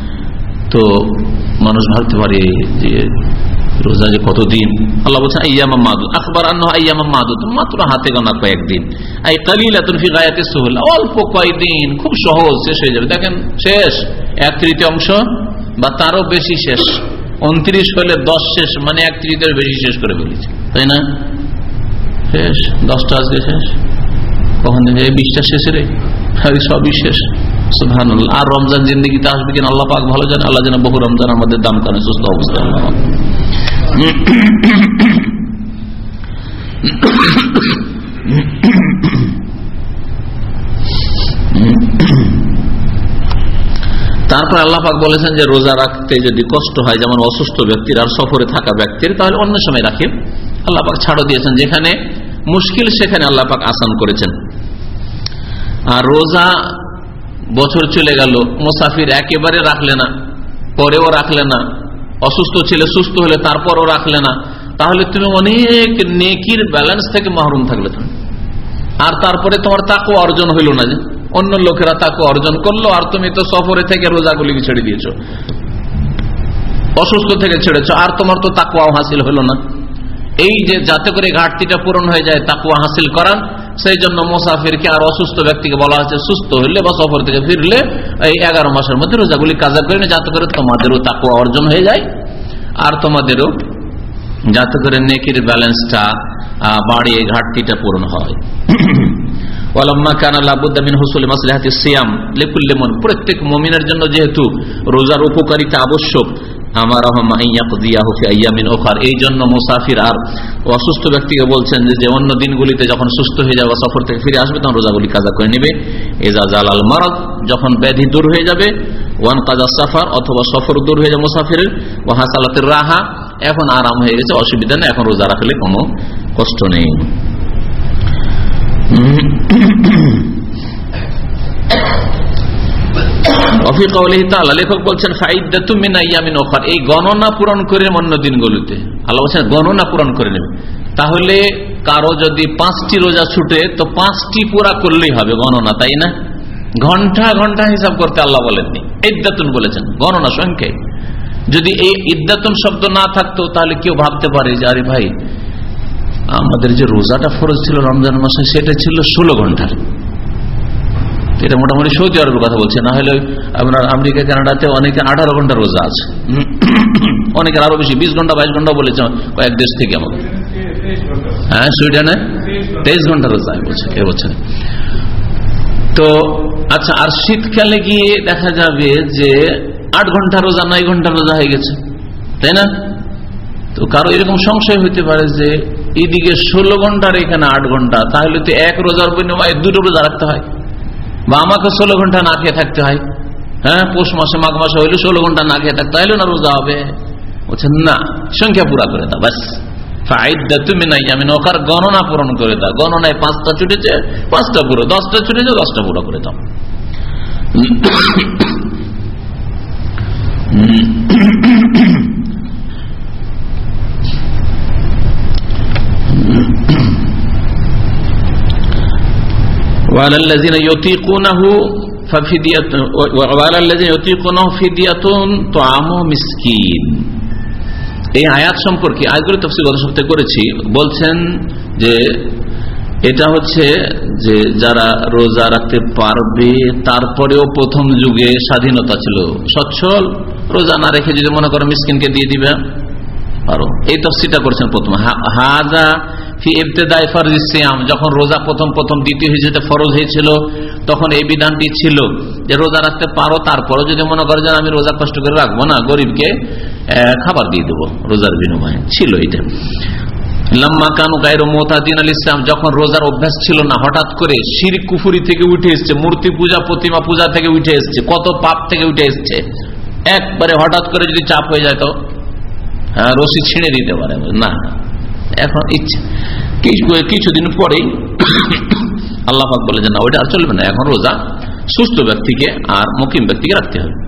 তো মানুষ ভাবতে পারে যে রোজা যে কতদিন? আল্লাহ বলছেন, আইয়ামা মাদুদ। আকবর আন্ন আইয়ামা মাদুদ। মাত্র হাতে গোনা কয়েকদিন। এই কালিলা তুলফি গায়াতে সোহল। অল্প কয়েকদিন, খুব সহজ, শেষ হয়ে যাবে। দেখেন, শেষ। এক তৃতীয়াংশ বা তারও বেশি শেষ। উনত্রিশ হলে দশ শেষ মানে এক তৃতীয় বেশি শেষ করে ফেলেছে। তাই না? শেষ। দশটা আজকে শেষ? কখন এই বিশটা শেষে রে? সবই শেষ। সুধান আর রমজান জিন্দিগিতে আসবে কিনা আল্লাহ পাক ভালো জানে, আল্লাহ যেন বহু রমজান আমাদের দাম কারণে সুস্থ অবস্থা তারপর আল্লাহাক বলেছেন যে রোজা রাখতে যদি কষ্ট হয়, যেমন অসুস্থ ব্যক্তির আর সফরে থাকা ব্যক্তির, তাহলে অন্য সময় রাখেন আল্লাপাক ছাড়ও দিয়েছেন, যেখানে মুশকিল সেখানে আল্লাপাক আসান করেছেন। আর রোজা বছর চলে গেল, মুসাফির একেবারে রাখলে না, পরেও রাখলে না, অসুস্থ ছেলে সুস্থ হলে তারপরও রাখলে না, তাহলে তুমি অনেক নেকির ব্যালেন্স থেকে মাহরুম থাকলে তুমি। আর তারপরে তোমার তাকু অর্জন হইল না যে, অন্য লোকেরা তাকে অর্জন করল আর তুমি তো সফরে থেকে রোজাগুলিকে ছেড়ে দিয়েছ। অসুস্থ থেকে ছেড়েছ, আর তোমার তো তাকুয়া হাসিল হলো না। এই যে যাতে করে ঘাটতিটা পূরণ হয়ে যায় তাকুয়া হাসিল করান সেই জন্য মোসাফিরকে আর অসুস্থ ব্যক্তিকে বলা হচ্ছে সুস্থ হইলে বা সফর থেকে ফিরলে এই এগারো মাসের মধ্যে রোজাগুলি কাজা করে না যাতে করে তোমাদেরও তাকুয়া অর্জন হয়ে যায়। আর তোমাদেরও যাতে করে নেকির ব্যালেন্সটা বাড়িয়ে ঘাটতিটা পূরণ হয়। প্রত্যেক মমিনের জন্য যেহেতু রোজার উপকারিতা আবশ্যক আমার এই জন্য মুসাফির আর অসুস্থ ব্যক্তিকে বলছেন যে অন্য দিনগুলিতে যখন সুস্থ হয়ে সফর থেকে ফিরে আসবে, তখন রোজাগুলি করে নিবে। যখন ব্যাধি দূর হয়ে যাবে, ওয়ান কাজা অথবা সফর দূর হয়ে যাবে রাহা, এখন আরাম হয়ে গেছে, অসুবিধা নেই, এখন রোজা রাখলে কোনো কষ্ট নেই। লেখক বলছেন এই গণনা পূরণ করে অন্য দিনগুলোতে। আল্লাহ বলছেন, গণনা পূরণ করে নেবে। তাহলে কারও যদি পাঁচটি রোজা ছুটে, তো পাঁচটি পুরা করলেই হবে গণনা, তাই না? ঘণ্টা ঘণ্টা হিসাব করতে আল্লাহ বলেননি। বলেছেন, গণনা যদি এই ইদ্দাতুন শব্দ না থাকতো, তাহলে কেউ ভাবতে পারে যে, আরে ভাই, আমাদের যে রোজাটা ফরজ ছিল রমজান মাসে, সেটা ছিল ষোলো ঘণ্টার। এটা মোটামুটি সৌদি আরবের কথা বলছে না হলে আপনার আমেরিকা কানাডাতে অনেকে আঠারো ঘণ্টা রোজা আছে। অনেকের আরও বেশি বিশ ঘণ্টা বাইশ ঘণ্টা বলেছে কয়েক দেশ থেকে আমাদের হ্যাঁ সুইডেনে তেইশ ঘণ্টা রোজা বলছে এ বছর তো আচ্ছা আর শীতকালে গিয়ে দেখা যাবে যে আট ঘণ্টা রোজা নয় ঘণ্টা রোজা হয়ে গেছে? তাই না? তো কারও এরকম সংশয় হইতে পারে যে এদিকে ষোলো ঘণ্টার এখানে আট ঘণ্টা তাহলে তো এক রোজার বিনিময়ে দুটো রোজা রাখতে হয়। বা আমাকে ষোলো ঘণ্টা না খেয়ে থাকতে হয়। হ্যাঁ পৌষ মাসে, মাঘ মাসে হইলে ষোলো ঘণ্টা না খেয়ে থাকতে হইলে না রোজা হবে। বলছেন না, সংখ্যা পুরা করে দাও বাস তুমি নাই, আমি ওখার গণনা পূরণ করে দাও। গণনায় পাঁচটা ছুটেছে, পাঁচটা পুরো, দশটা ছুটেছে, দশটা পুরো করে দাও। وعلى الذين يطيقونه ففدية وعلى الذين يطيقونه فدية طعام مسكين এই আয়াত সম্পর্কে আয়াতগুলো তফসিল গত সপ্তাহে করেছি বলছেন যে এটা হচ্ছে যে যারা রোজা রাখতে পারবে তারপরেও প্রথম যুগে স্বাধীনতা ছিল সচ্ছল রোজা না রেখে যদি মনে করো মিসকিনকে দিয়ে দিবে পারো এই তফসিটা করছেন প্রথম হাজা যখন রোজা প্রথম প্রথম দ্বিতীয় হিসেবে ফরজ হয়েছিল তখন এই বিধানটি ছিল যে রোজা রাখতে পারো তারপরও যদি মনে করো যে আমি রোজা কষ্ট করে রাখব না গরিবকে খাবার দিয়ে দেবো। রোজার বিনিময়ে ছিল এটা। লাম্মা কানু গায়ের মোতাদিন আল ইসলাম যখন রোজার অভ্যাস ছিল না হঠাৎ করে শির কুফুরি থেকে উঠে এসছে মূর্তি পূজা প্রতিমা পূজা থেকে উঠে এসছে কত পাপ থেকে উঠে এসছে। একবারে হঠাৎ করে যদি চাপ হয়ে যায় তো হ্যাঁ, রশি ছিঁড়ে দিতে পারে। না এখন ইচ্ছে কিছুদিন পরেই আল্লাহ বলে যে, না, ওইটা আর চলবে না, এখন রোজা। সুস্থ ব্যক্তিকে আর মুকিম ব্যক্তিকে রাখতে হবে।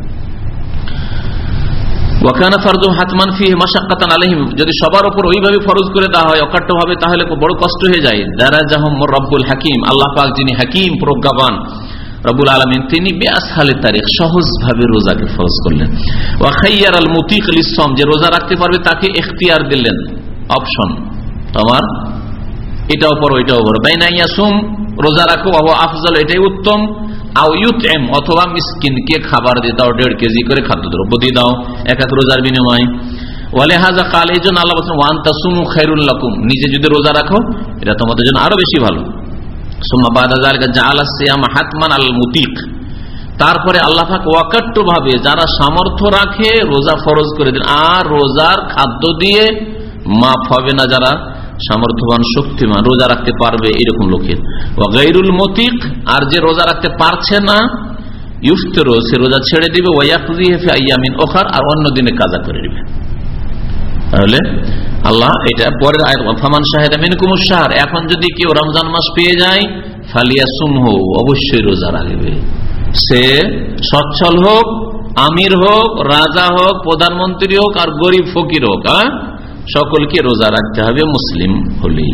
হাকিম। যিনি হাকিম, প্রজ্ঞাবান রবুল আলমিন, তিনি তারিখ রোজাকে ফরজ করলেন। আল যে রোজা রাখতে পারবে, তাকে এখতিয়ার দিলেন। অপশন। তোমার এটাও পর ওইটাও পর বাইনাইয়াসুম রোজা রাখো আবু আফজল, এটাই উত্তম। আও ইউতএম, অথবা মিসকিনকে খাবার দিয়ে দাও, দেড় কেজি করে খাদ্যদ্রব্য দিয়ে দাও, এক এক রোজার বিনিময়। ওয়ালে হাজা কাল, এই জন্য আল্লাহ বলছেন ওয়ান তাসুমু খাইরুল লাকুম নিজে যদি রোজা রাখো, এটা তোমাদের জন্য আরও বেশি ভালো। সুম্মা বাদ হাতমান আল মুতিক। তারপরে আল্লাহ ওয়াকাট্ট ভাবে, যারা সামর্থ্য রাখে, রোজা ফরজ করে দিন। আর রোজার খাদ্য দিয়ে মাফ হবে না যারা সামর্থ্যবান, শক্তিমান, রোজা রাখতে পারবে এরকম লোকের। গাইরুল মতিক, আর যে রোজা রাখতে পারছে না ইউফতেরো সে রোজা ছেড়ে দিবে। ওয়াইয়ামিন ওখার আর অন্য দিনে কাজা করে দিবে তাহলে আল্লাহ এটা পরের ফামান শাহেদ মিনকুমুর শাহর, এখন যদি কেউ রমজান মাস পেয়ে যায় ফালিয়া সুমহ অবশ্যই রোজা রাখবে। সে সচ্ছল হোক, আমির হোক, রাজা হোক, প্রধানমন্ত্রী হোক, আর গরিব ফকির হোক হ্যাঁ? সকলকে রোজা রাখতে হবে মুসলিম হলেই।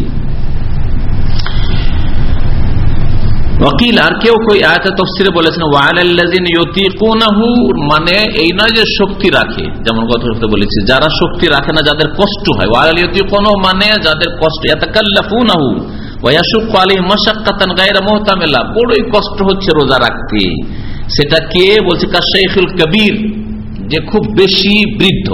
ওকিল আর কেউ কই আয়াতে তফসিরে বলেছেন, ওয়ালাল্লাযিন ইউতিকুনাহু মানে এই নয় যে শক্তি রাখে, যেমন গত বলেছি, যারা শক্তি রাখে না, যাদের কষ্ট হয়। ওয়ালাল ইউতিকুনু মানে যাদের কষ্ট বড়ই কষ্ট হচ্ছে রোজা রাখতে। সেটা কে বলছে কাশাইখুল কবির, যে খুব বেশি বৃদ্ধ।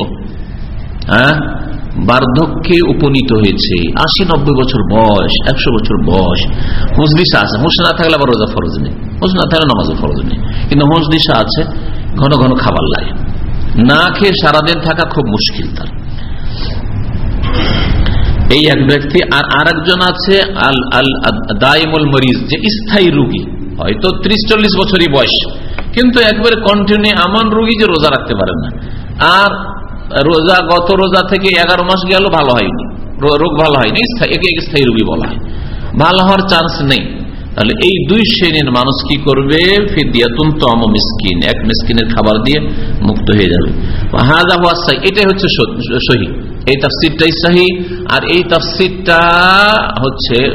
হ্যাঁ? বার্ধক্যে উপনীত হয়েছে। আশি নব্বই বছর বয়স, একশো বছর বয়স। হুঁসদিশা আছে। হুঁস না থাকলে আবার রোজা ফরজ নেই। হুঁস না থাকলে নামাজও ফরজ নেই। কিন্তু হুঁসদিশা আছে, ঘন ঘন খাবার লাগে। না খেয়ে সারাদিন থাকা খুব মুশকিল তার। এই এক ব্যক্তি আর আরেকজন আছে, আল আল দাইমুল মরিজ, যে স্থায়ী রুগী। হয়তো ত্রিশ, চল্লিশ বছরই বয়স। কিন্তু একবারে কন্টিনিউ এমন রুগী যে রোজা রাখতে পারেন না। আর রোজা, গত রোজা থেকে এগারো মাস গেল, ভালো হয়নি। রোগ ভালো হয়নি একে স্থায়ী রোগী বলা হয়। ভালো হওয়ার চান্স নেই। তাহলে এই দুই শ্রেণির মানুষ কি করবে? মিসকিন। এক মিসকিনের খাবার দিয়ে মুক্ত হয়ে যাবে। হাজা হচ্ছে সহি। এই তাফসিরটাই সাহি, আর এই তাফসিরটা হচ্ছে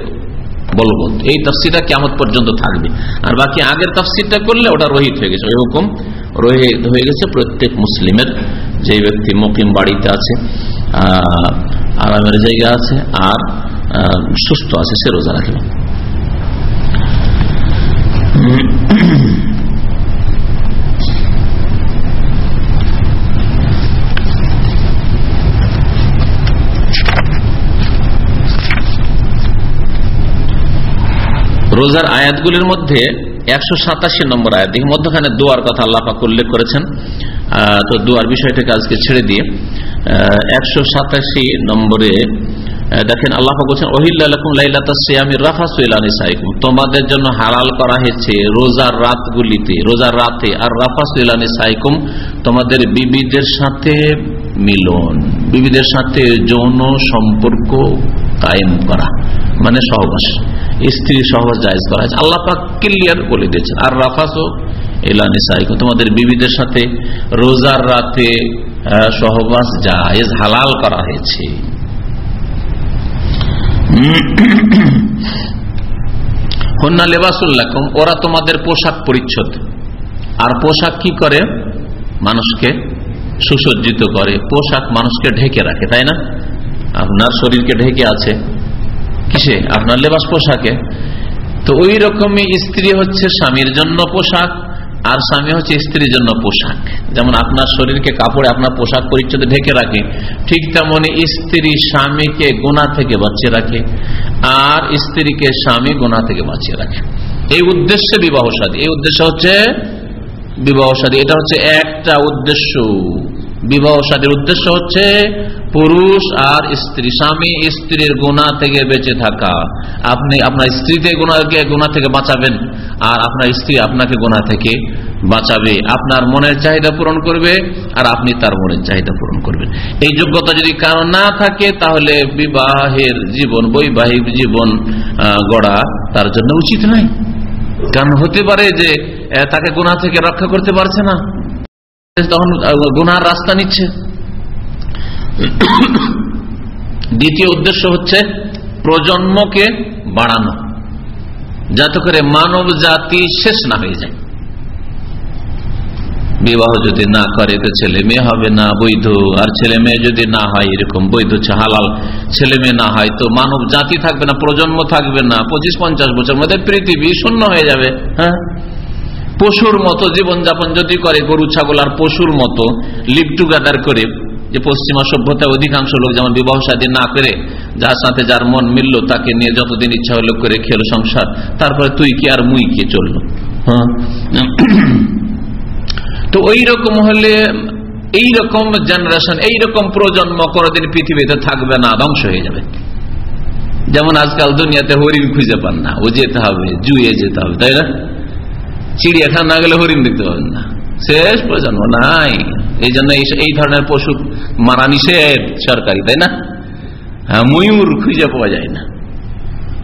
বলবৎ। এই তাফসিরটা কেমন পর্যন্ত থাকবে। আর বাকি আগের তাফসিরটা করলে ওটা রোহিত হয়ে গেছে। ওই হুকুম রোহিত হয়ে গেছে প্রত্যেক মুসলিমের যে ব্যক্তি মুকিম বাড়িতে আছে আরামের জায়গা আছে আর সুস্থ আছে, সে রোজা রাখবে রোজার আয়াতগুলির মধ্যে একশো সাতাশি নম্বর আয়াত মধ্যখানে দোয়ার কথা আল্লাপাক উল্লেখ করেছেন। তো দোয়ার বিষয়টাকে আজকে ছেড়ে দিয়ে একশো সাতাশি নম্বরে দেখেন আল্লাহ বলছেন সাইকুম তোমাদের জন্য হালাল করা হয়েছে রোজার রাতগুলিতে, রোজার রাতে, আর রাফাসুইলানি সাইকুম তোমাদের বিবিদের সাথে মিলন, বিবিদের সাথে যৌন সম্পর্ক কায়েম করা মানে সহবাস। স্ত্রী সহবাস জায়জ করা হয়েছে। আল্লাহ পাক ক্লিয়ার বলে দিয়েছেন। আর রাফাসও এলানি সাইকুম তোমাদের বিবিদের সাথে রোজার রাতে সহবাস জায়েজ, হালাল করা হয়েছে। হন্না লেবাসুল্লাকুম ওরা তোমাদের পোশাক পরিচ্ছদ। আর পোশাক কি করে? মানুষকে সুসজ্জিত করে। পোশাক মানুষকে ঢেকে রাখে, তাই না? আপনার শরীরকে ঢেকে আছে। কিসে? আপনার লেবাস পোশাকে। তো ওই রকমই স্ত্রী হচ্ছে স্বামীর জন্য পোশাক, আর স্বামী হচ্ছে স্ত্রীর জন্য পোশাক। যেমন আপনার শরীরকে কাপড়ে আপনার পোশাক পরিচ্ছদে ঢেকে রাখে, ঠিক তেমনি স্ত্রী স্বামীকে গোনা থেকে বাঁচিয়ে রাখে, আর স্ত্রীকে স্বামী গোনা থেকে বাঁচিয়ে রাখে। এই উদ্দেশ্যে বিবাহ সাদী এই উদ্দেশ্য হচ্ছে বিবাহ সাদী এটা হচ্ছে একটা উদ্দেশ্য। বিবাহ সাদীর উদ্দেশ্য হচ্ছে পুরুষ আর স্ত্রী, স্বামী স্ত্রীর গুণা থেকে বেঁচে থাকা। আপনি আপনার স্ত্রীতে গুণাকে গুণা থেকে বাঁচাবেন আর আপনার স্ত্রী আপনাকে গুণা থেকে বাঁচাবে। আপনার মনের চাহিদা পূরণ করবে আর আপনি তার মনের চাহিদা পূরণ করবেন। এই যোগ্যতা যদি কারও না থাকে, তাহলে বিবাহের জীবন, বৈবাহিক জীবন গড়া তার জন্য উচিত নয়। কারণ হতে পারে যে তাকে গুণা থেকে রক্ষা করতে পারছে না। তখন গুনার রাস্তা নিচ্ছে। দ্বিতীয় উদ্দেশ্য হচ্ছে প্রজন্মকে বাড়ানো, যাতে করে মানব জাতি শেষ না হয়ে যায়। বিবাহ যদি না করে তো ছেলে মেয়ে হবে না, বৈধ। আর ছেলে মেয়ে যদি না হয়, এরকম বৈধ হালাল। ছেলে মেয়ে না হয় তো মানব জাতি থাকবে না, প্রজন্ম থাকবে না। পঁচিশ পঞ্চাশ বছর মধ্যে পৃথিবী শূন্য হয়ে যাবে হ্যাঁ? পশুর মতো জীবনযাপন যদি করে, গরু, ছাগল আর পশুর মতো লিভ টুগেদার করে, যে পশ্চিমা সভ্যতা অধিকাংশ লোক যেমন বিবাহ সাদী না করে, যার সাথে যার মন মিলল, তাকে নিয়ে যতদিন ইচ্ছা হলো করে খেল সংসার, তারপরে তুই কি আর মুই কি চলল? হ্যাঁ? তো ওই রকম হলে এই রকম জেনারেশন এইরকম প্রজন্ম কোনদিন পৃথিবীতে থাকবে না, ধ্বংস হয়ে যাবে। যেমন আজকাল দুনিয়াতে হরিণ খুঁজে পান না, ও যেতে হবে, জুয়ে যেতে হবে, তাই না? চিড়িয়াখানা না গেলে হরিণ দেখতে পাবেন না। শেষ প্রজন্ম নাই। এই জন্য এই ধরনের পশু মারা নিষেধ সরকারি, তাই না? হ্যাঁ ময়ূর খুঁজে পাওয়া যায় না।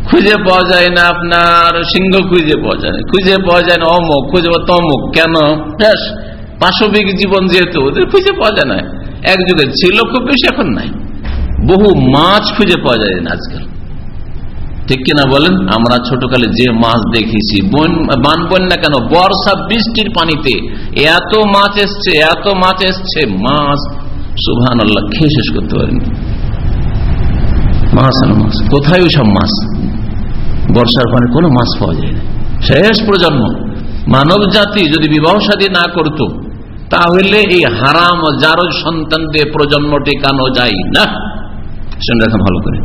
খুঁজে পাওয়া যায় না আপনার, সিংহ খুঁজে পাওয়া যায় না। খুঁজে পাওয়া যায় না অমুক, খুঁজে তমুক। কেন? ব্যাস, পাশবিক জীবন যেহেতু, ওদের খুঁজে পাওয়া যায় না। এক যুগে ছিল, খুব বেশি এখন নাই। বহু মাছ খুঁজে পাওয়া যায় না আজকাল। ঠিক কিনা বলেন? আমরা ছোটকালে যে মাছ দেখেছি, বান বন্যা কেন, বর্ষা বৃষ্টির পানিতে এত মাছ এসছে, এত মাছ এসছে, মাছ সুভান আল্লাহ খেয়ে শেষ করতে পারেনি। মাছ আর মাছ, কোথায় সব মাছ? বর্ষার পানি, কোনো মাছ পাওয়া যায় না। শেষ প্রজন্ম, মানব জাতি যদি বিবাহ সাদী না করত, তাহলে এই হারাম যারো সন্তানদের প্রজন্ম টেকানো যায় না? শুনে রাখা ভালো করে।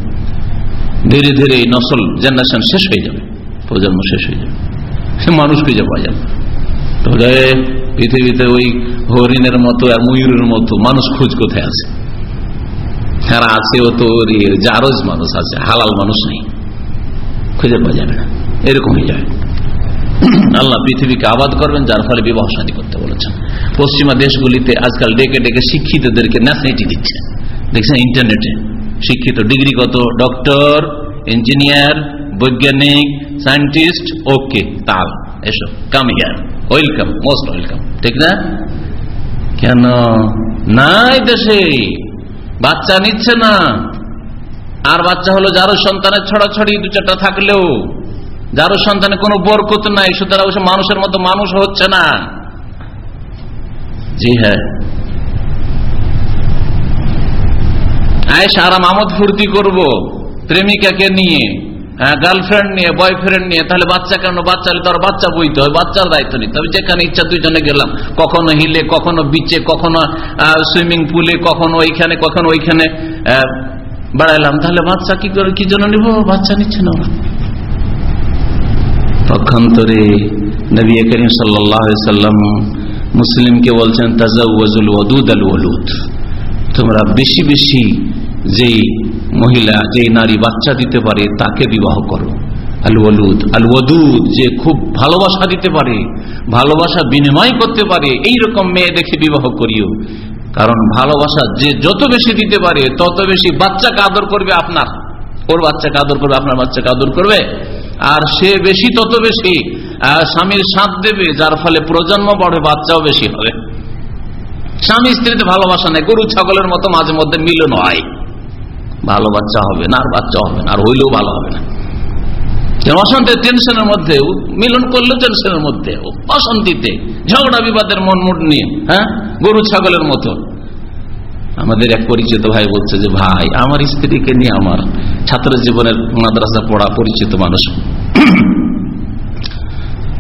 ধীরে ধীরে এই নসল জেনারেশন শেষ হয়ে যাবে, প্রজন্ম শেষ হয়ে যাবে। সে মানুষ খুঁজে পাওয়া যাবে। তাহলে পৃথিবীতে ওই হরিণের মতো আর ময়ূরের মতো মানুষ খোঁজ কোথায় আছে? আর আছে ও তো জারজ মানুষ আছে, হালাল মানুষ নেই। খুঁজে পাওয়া যাবে না। এরকম হয়ে যাবে। আল্লাহ পৃথিবীকে আবাদ করবেন, যার ফলে বিবাহ শাদী করতে বলেছেন। পশ্চিমা দেশগুলিতে আজকাল ডেকে ডেকে শিক্ষিতদেরকে ন্যাশনালিটি দিচ্ছে। দেখছেন ইন্টারনেটে। শিক্ষিত ডিগ্রি কত ডক্টর, ইঞ্জিনিয়ার, বৈজ্ঞানিক, সায়েন্টিস্ট ওকে তাল, এসো কাম ইয়ার ওয়েলকাম মোস্ট ওয়েলকাম ঠিক না? কেন? নাই দেশে, বাচ্চা নিচ্ছে না। আর বাচ্চা হলো যারো সন্তানের ছড়াছড়ি দু চারটা থাকলেও, যারো সন্তানে কোনো বরকত নাই, সুতরাং মানুষের মতো মানুষ হচ্ছে না। জি হ্যাঁ। আয়েস আরাম আমদ ফুর্তি করব, প্রেমিকাকে নিয়ে গার্লফ্রেন্ড নিয়ে বয়ফ্রেন্ড নিয়ে, তাহলে বাচ্চা কেন? বাচ্চা হলে তার বাচ্চা বইতে হয় বাচ্চার দায়িত্ব নিতে হবে। যেখানে ইচ্ছা দুইজনে গেলাম, কখনো হিলে, কখনো বিচে কখনো সুইমিং পুলে কখনো ওইখানে কখনো ওইখানে বাড়াইলাম। তাহলে বাচ্চা কি করে, কি জন্য নিব? বাচ্চা নিচ্ছে না পক্ষান্তরে নবী করিম সাল্লাম মুসলিমকে বলছেন তাজাউজুল ওদুদ আল ওলুদ তোমরা বেশি বেশি যেই মহিলা যেই নারী বাচ্চা দিতে পারে, তাকে বিবাহ করো। আল ওলুদ আল ওদুদ যে খুব ভালোবাসা দিতে পারে, ভালোবাসা বিনিময় করতে পারে এই রকম মেয়ে দেখে বিবাহ করিও। কারণ ভালোবাসা যে যত বেশি দিতে পারে, তত বেশি বাচ্চাকে আদর করবে আপনার। ওর বাচ্চাকে আদর করবে, আপনার বাচ্চাকে আদর করবে। আর সে বেশি, তত বেশি স্বামীর সাথ দেবে, যার ফলে প্রজন্ম বড়ে বাচ্চাও বেশি হবে। স্বামী স্ত্রীতে ভালোবাসা নেই, গরু, ছাগলের মতো মাঝে মধ্যে মিলন হয়। ভালো বাচ্চা হবে না, আর বাচ্চা হবে না, আর হইলেও ভালো হবে না। অশান্তির টেনশনের মধ্যে, মিলন করলেও টেনশনের মধ্যে অশান্তিতে, ঝগড়া বিবাদের মন মুড নিয়ে হ্যাঁ? গরু ছাগলের মতো। আমাদের এক পরিচিত ভাই বলছে যে, ভাই, আমার স্ত্রীকে নিয়ে আমার ছাত্র জীবনের মাদ্রাসা পড়া পরিচিত মানুষ।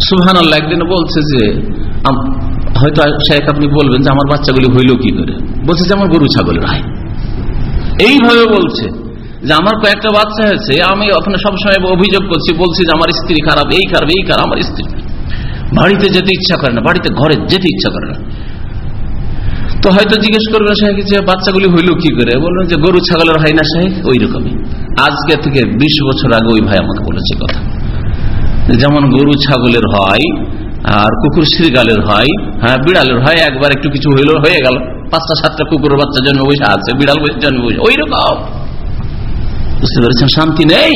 সুহান আল্লাহ একদিন বলছে যে হয়তো শেখ আপনি বলবেন যে, আমার বাচ্চাগুলি হইল কি করে? বলছে যে, আমার গরু ছাগলের হয় এইভাবে বলছে যে আমার কয়েকটা বাচ্চা হয়েছে, আমি ওখানে সবসময় অভিযোগ করছি, বলছি যে আমার স্ত্রী খারাপ, এই খারাপ এই খারাপ, আমার স্ত্রী বাড়িতে যেতে ইচ্ছা করে না, বাড়িতে ঘরে যেতে ইচ্ছা করে না। তো হয়তো জিজ্ঞেস করবে সাহেব যে বাচ্চাগুলি হইল কি করে? বলবেন যে গরু, ছাগলের হয় না সাহেব? ওই রকমই আজকে থেকে বিশ বছর আগে ওই ভাই আমাকে বলেছে কথা। যেমন গরু, ছাগলের হয় আর কুকুর শ্রীগালের হয় হ্যাঁ বিড়ালের হয় একবার একটু কিছু হইল, হয়ে গেল। পাঁচটা, সাতটা কুকুরের বাচ্চা জন্ম বসে আছে, বিড়াল জন্ম বসে ওই রকম বুঝতে পেরেছেন? শান্তি নেই।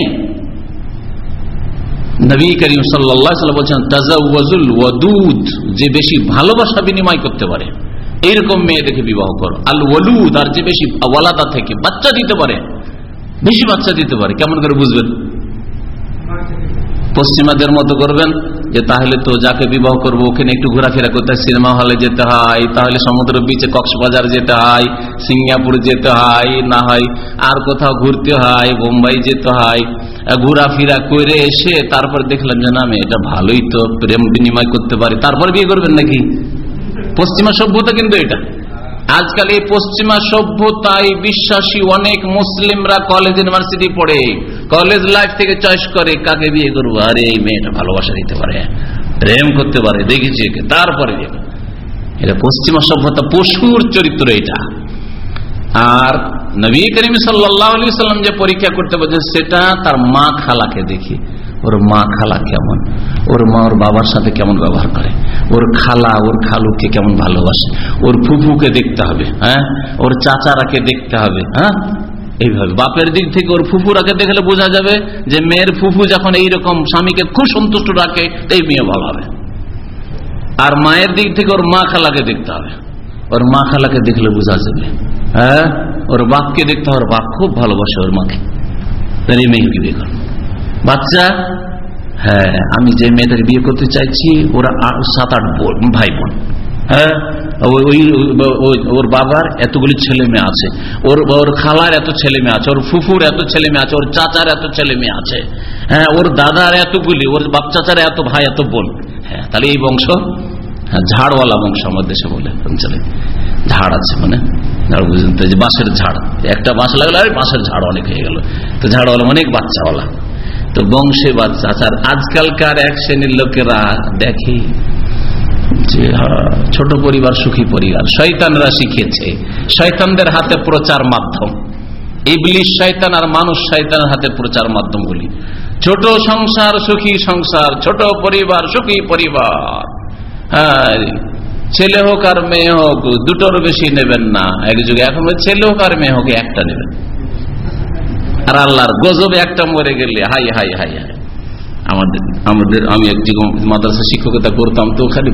নবী করিম সাল্লাহ বলছেন তাজাউজুল ওয়াদুদ যে বেশি ভালোবাসা বিনিময় করতে পারে। এইরকম মেয়ে দেখে বিবাহ করো। আল ওয়ালুদ, আর যে বেশি ওয়ালাদা থেকে বাচ্চা দিতে পারে, বেশি বাচ্চা দিতে পারে। কেমন করে বুঝবেন পশ্চিমাদের মতো করবেন, যে তাহলে তো যাকে বিবাহ করব ওখানে একটু ঘোরাফেরা করতে হয়, সিনেমা হলে যেতে হয়, তাহলে সমুদ্র বিচে কক্সবাজার যেতে হয়, সিঙ্গাপুর যেতে হয়, না হয় আর কোথাও ঘুরতে হয়, বোম্বাই যেতে হয়। ঘোরাফেরা করে এসে তারপর দেখলাম যে, না আমি এটা ভালোই তো, প্রেম বিনিময় করতে পারি। তারপর বিয়ে করবেন নাকি? পশ্চিমা সভ্যতা কিন্তু এটা। আজকাল এই পশ্চিমা সভ্যতায় বিশ্বাসী অনেক মুসলিমরা কলেজ ইউনিভার্সিটি পড়ে। কলেজ লাইফ থেকে চয়েস করে কাকে বিয়ে করব? আরে, এই মেয়েটা ভালোবাসা দিতে পারে, প্রেম করতে পারে, দেখেছি একে। তারপরে এটা পশ্চিমা সভ্যতা পশুর চরিত্র এটা। আর নবী করিম সাল্লাম যে পরীক্ষা করতে বলছেন, সেটা তার মা খালাকে দেখি। ওর মা খালা কেমন? ওর মা ওর বাবার সাথে কেমন ব্যবহার করে? ওর খালা, ওর খালুকে কেমন ভালোবাসে? ওর ফুফুকে দেখতে হবে হ্যাঁ? ওর চাচারাকে দেখতে হবে হ্যাঁ? এইভাবে। বাপের দিক থেকে ওর ফুফুরাকে দেখলে বোঝা যাবে যে মেয়ের ফুফু যখন এইরকম স্বামীকে খুব সন্তুষ্ট রাখে এই মেয়ে ভালো হবে। আর মায়ের দিক থেকে ওর মা খালাকে দেখতে হবে। ওর মা খালাকে দেখলে বোঝা যাবে হ্যাঁ? ওর বাপকে দেখতে হবে। ওর বাপ খুব ভালোবাসে ওর মাকে। এই মেয়েকে বিয়ে করব বাচ্চা? হ্যাঁ আমি যে মেয়েদের বিয়ে করতে চাইছি, ওরা সাত আট ভাই বোন হ্যাঁ ওই ওর বাবার এতগুলি ছেলে মেয়ে আছে। ওর ওর খালার এত ছেলে মেয়ে আছে, ওর ফুফুর এত ছেলে মেয়ে আছে, ওর চাচার এত ছেলে মেয়ে আছে। হ্যাঁ ওর দাদার এতগুলি, ওর বাপ চাচার এত ভাই, এত বোন। হ্যাঁ তাহলে এই বংশ? হ্যাঁ ঝাড়ওয়ালা বংশ আমার দেশে বলে অঞ্চলে ঝাড় আছে মানে? বুঝলেন তো যে বাঁশের ঝাড়। একটা বাঁশ লাগল আর বাঁশের ঝাড় অনেক হয়ে গেল। তো ঝাড়ওয়ালা অনেক বাচ্চাওয়ালা। তো বংশে বাচ্চা আর আজকালকার এক শ্রেণির লোকেরা দেখে যে ছোট পরিবার, সুখী পরিবার। শয়তানরা শিখেছে, শয়তানদের হাতে প্রচার মাধ্যম। ইবলিশ শয়তান আর মানুষ শয়তানের হাতে প্রচার মাধ্যম মাধ্যমগুলি। ছোট সংসার, সুখী সংসার, ছোট পরিবার, সুখী পরিবার। হ্যাঁ ছেলে হোক আর মেয়ে হোক, দুটোর বেশি নেবেন না। এক যুগে এখন ছেলে হোক আর মেয়ে হোক একটা নেবেন। আর আল্লাহর গজবে একটা মরে গেলে, হাই হাই হাই হাই। আমাদের আমাদের, আমি একটি মাদ্রাসা শিক্ষকতা করতাম, তো ওখানে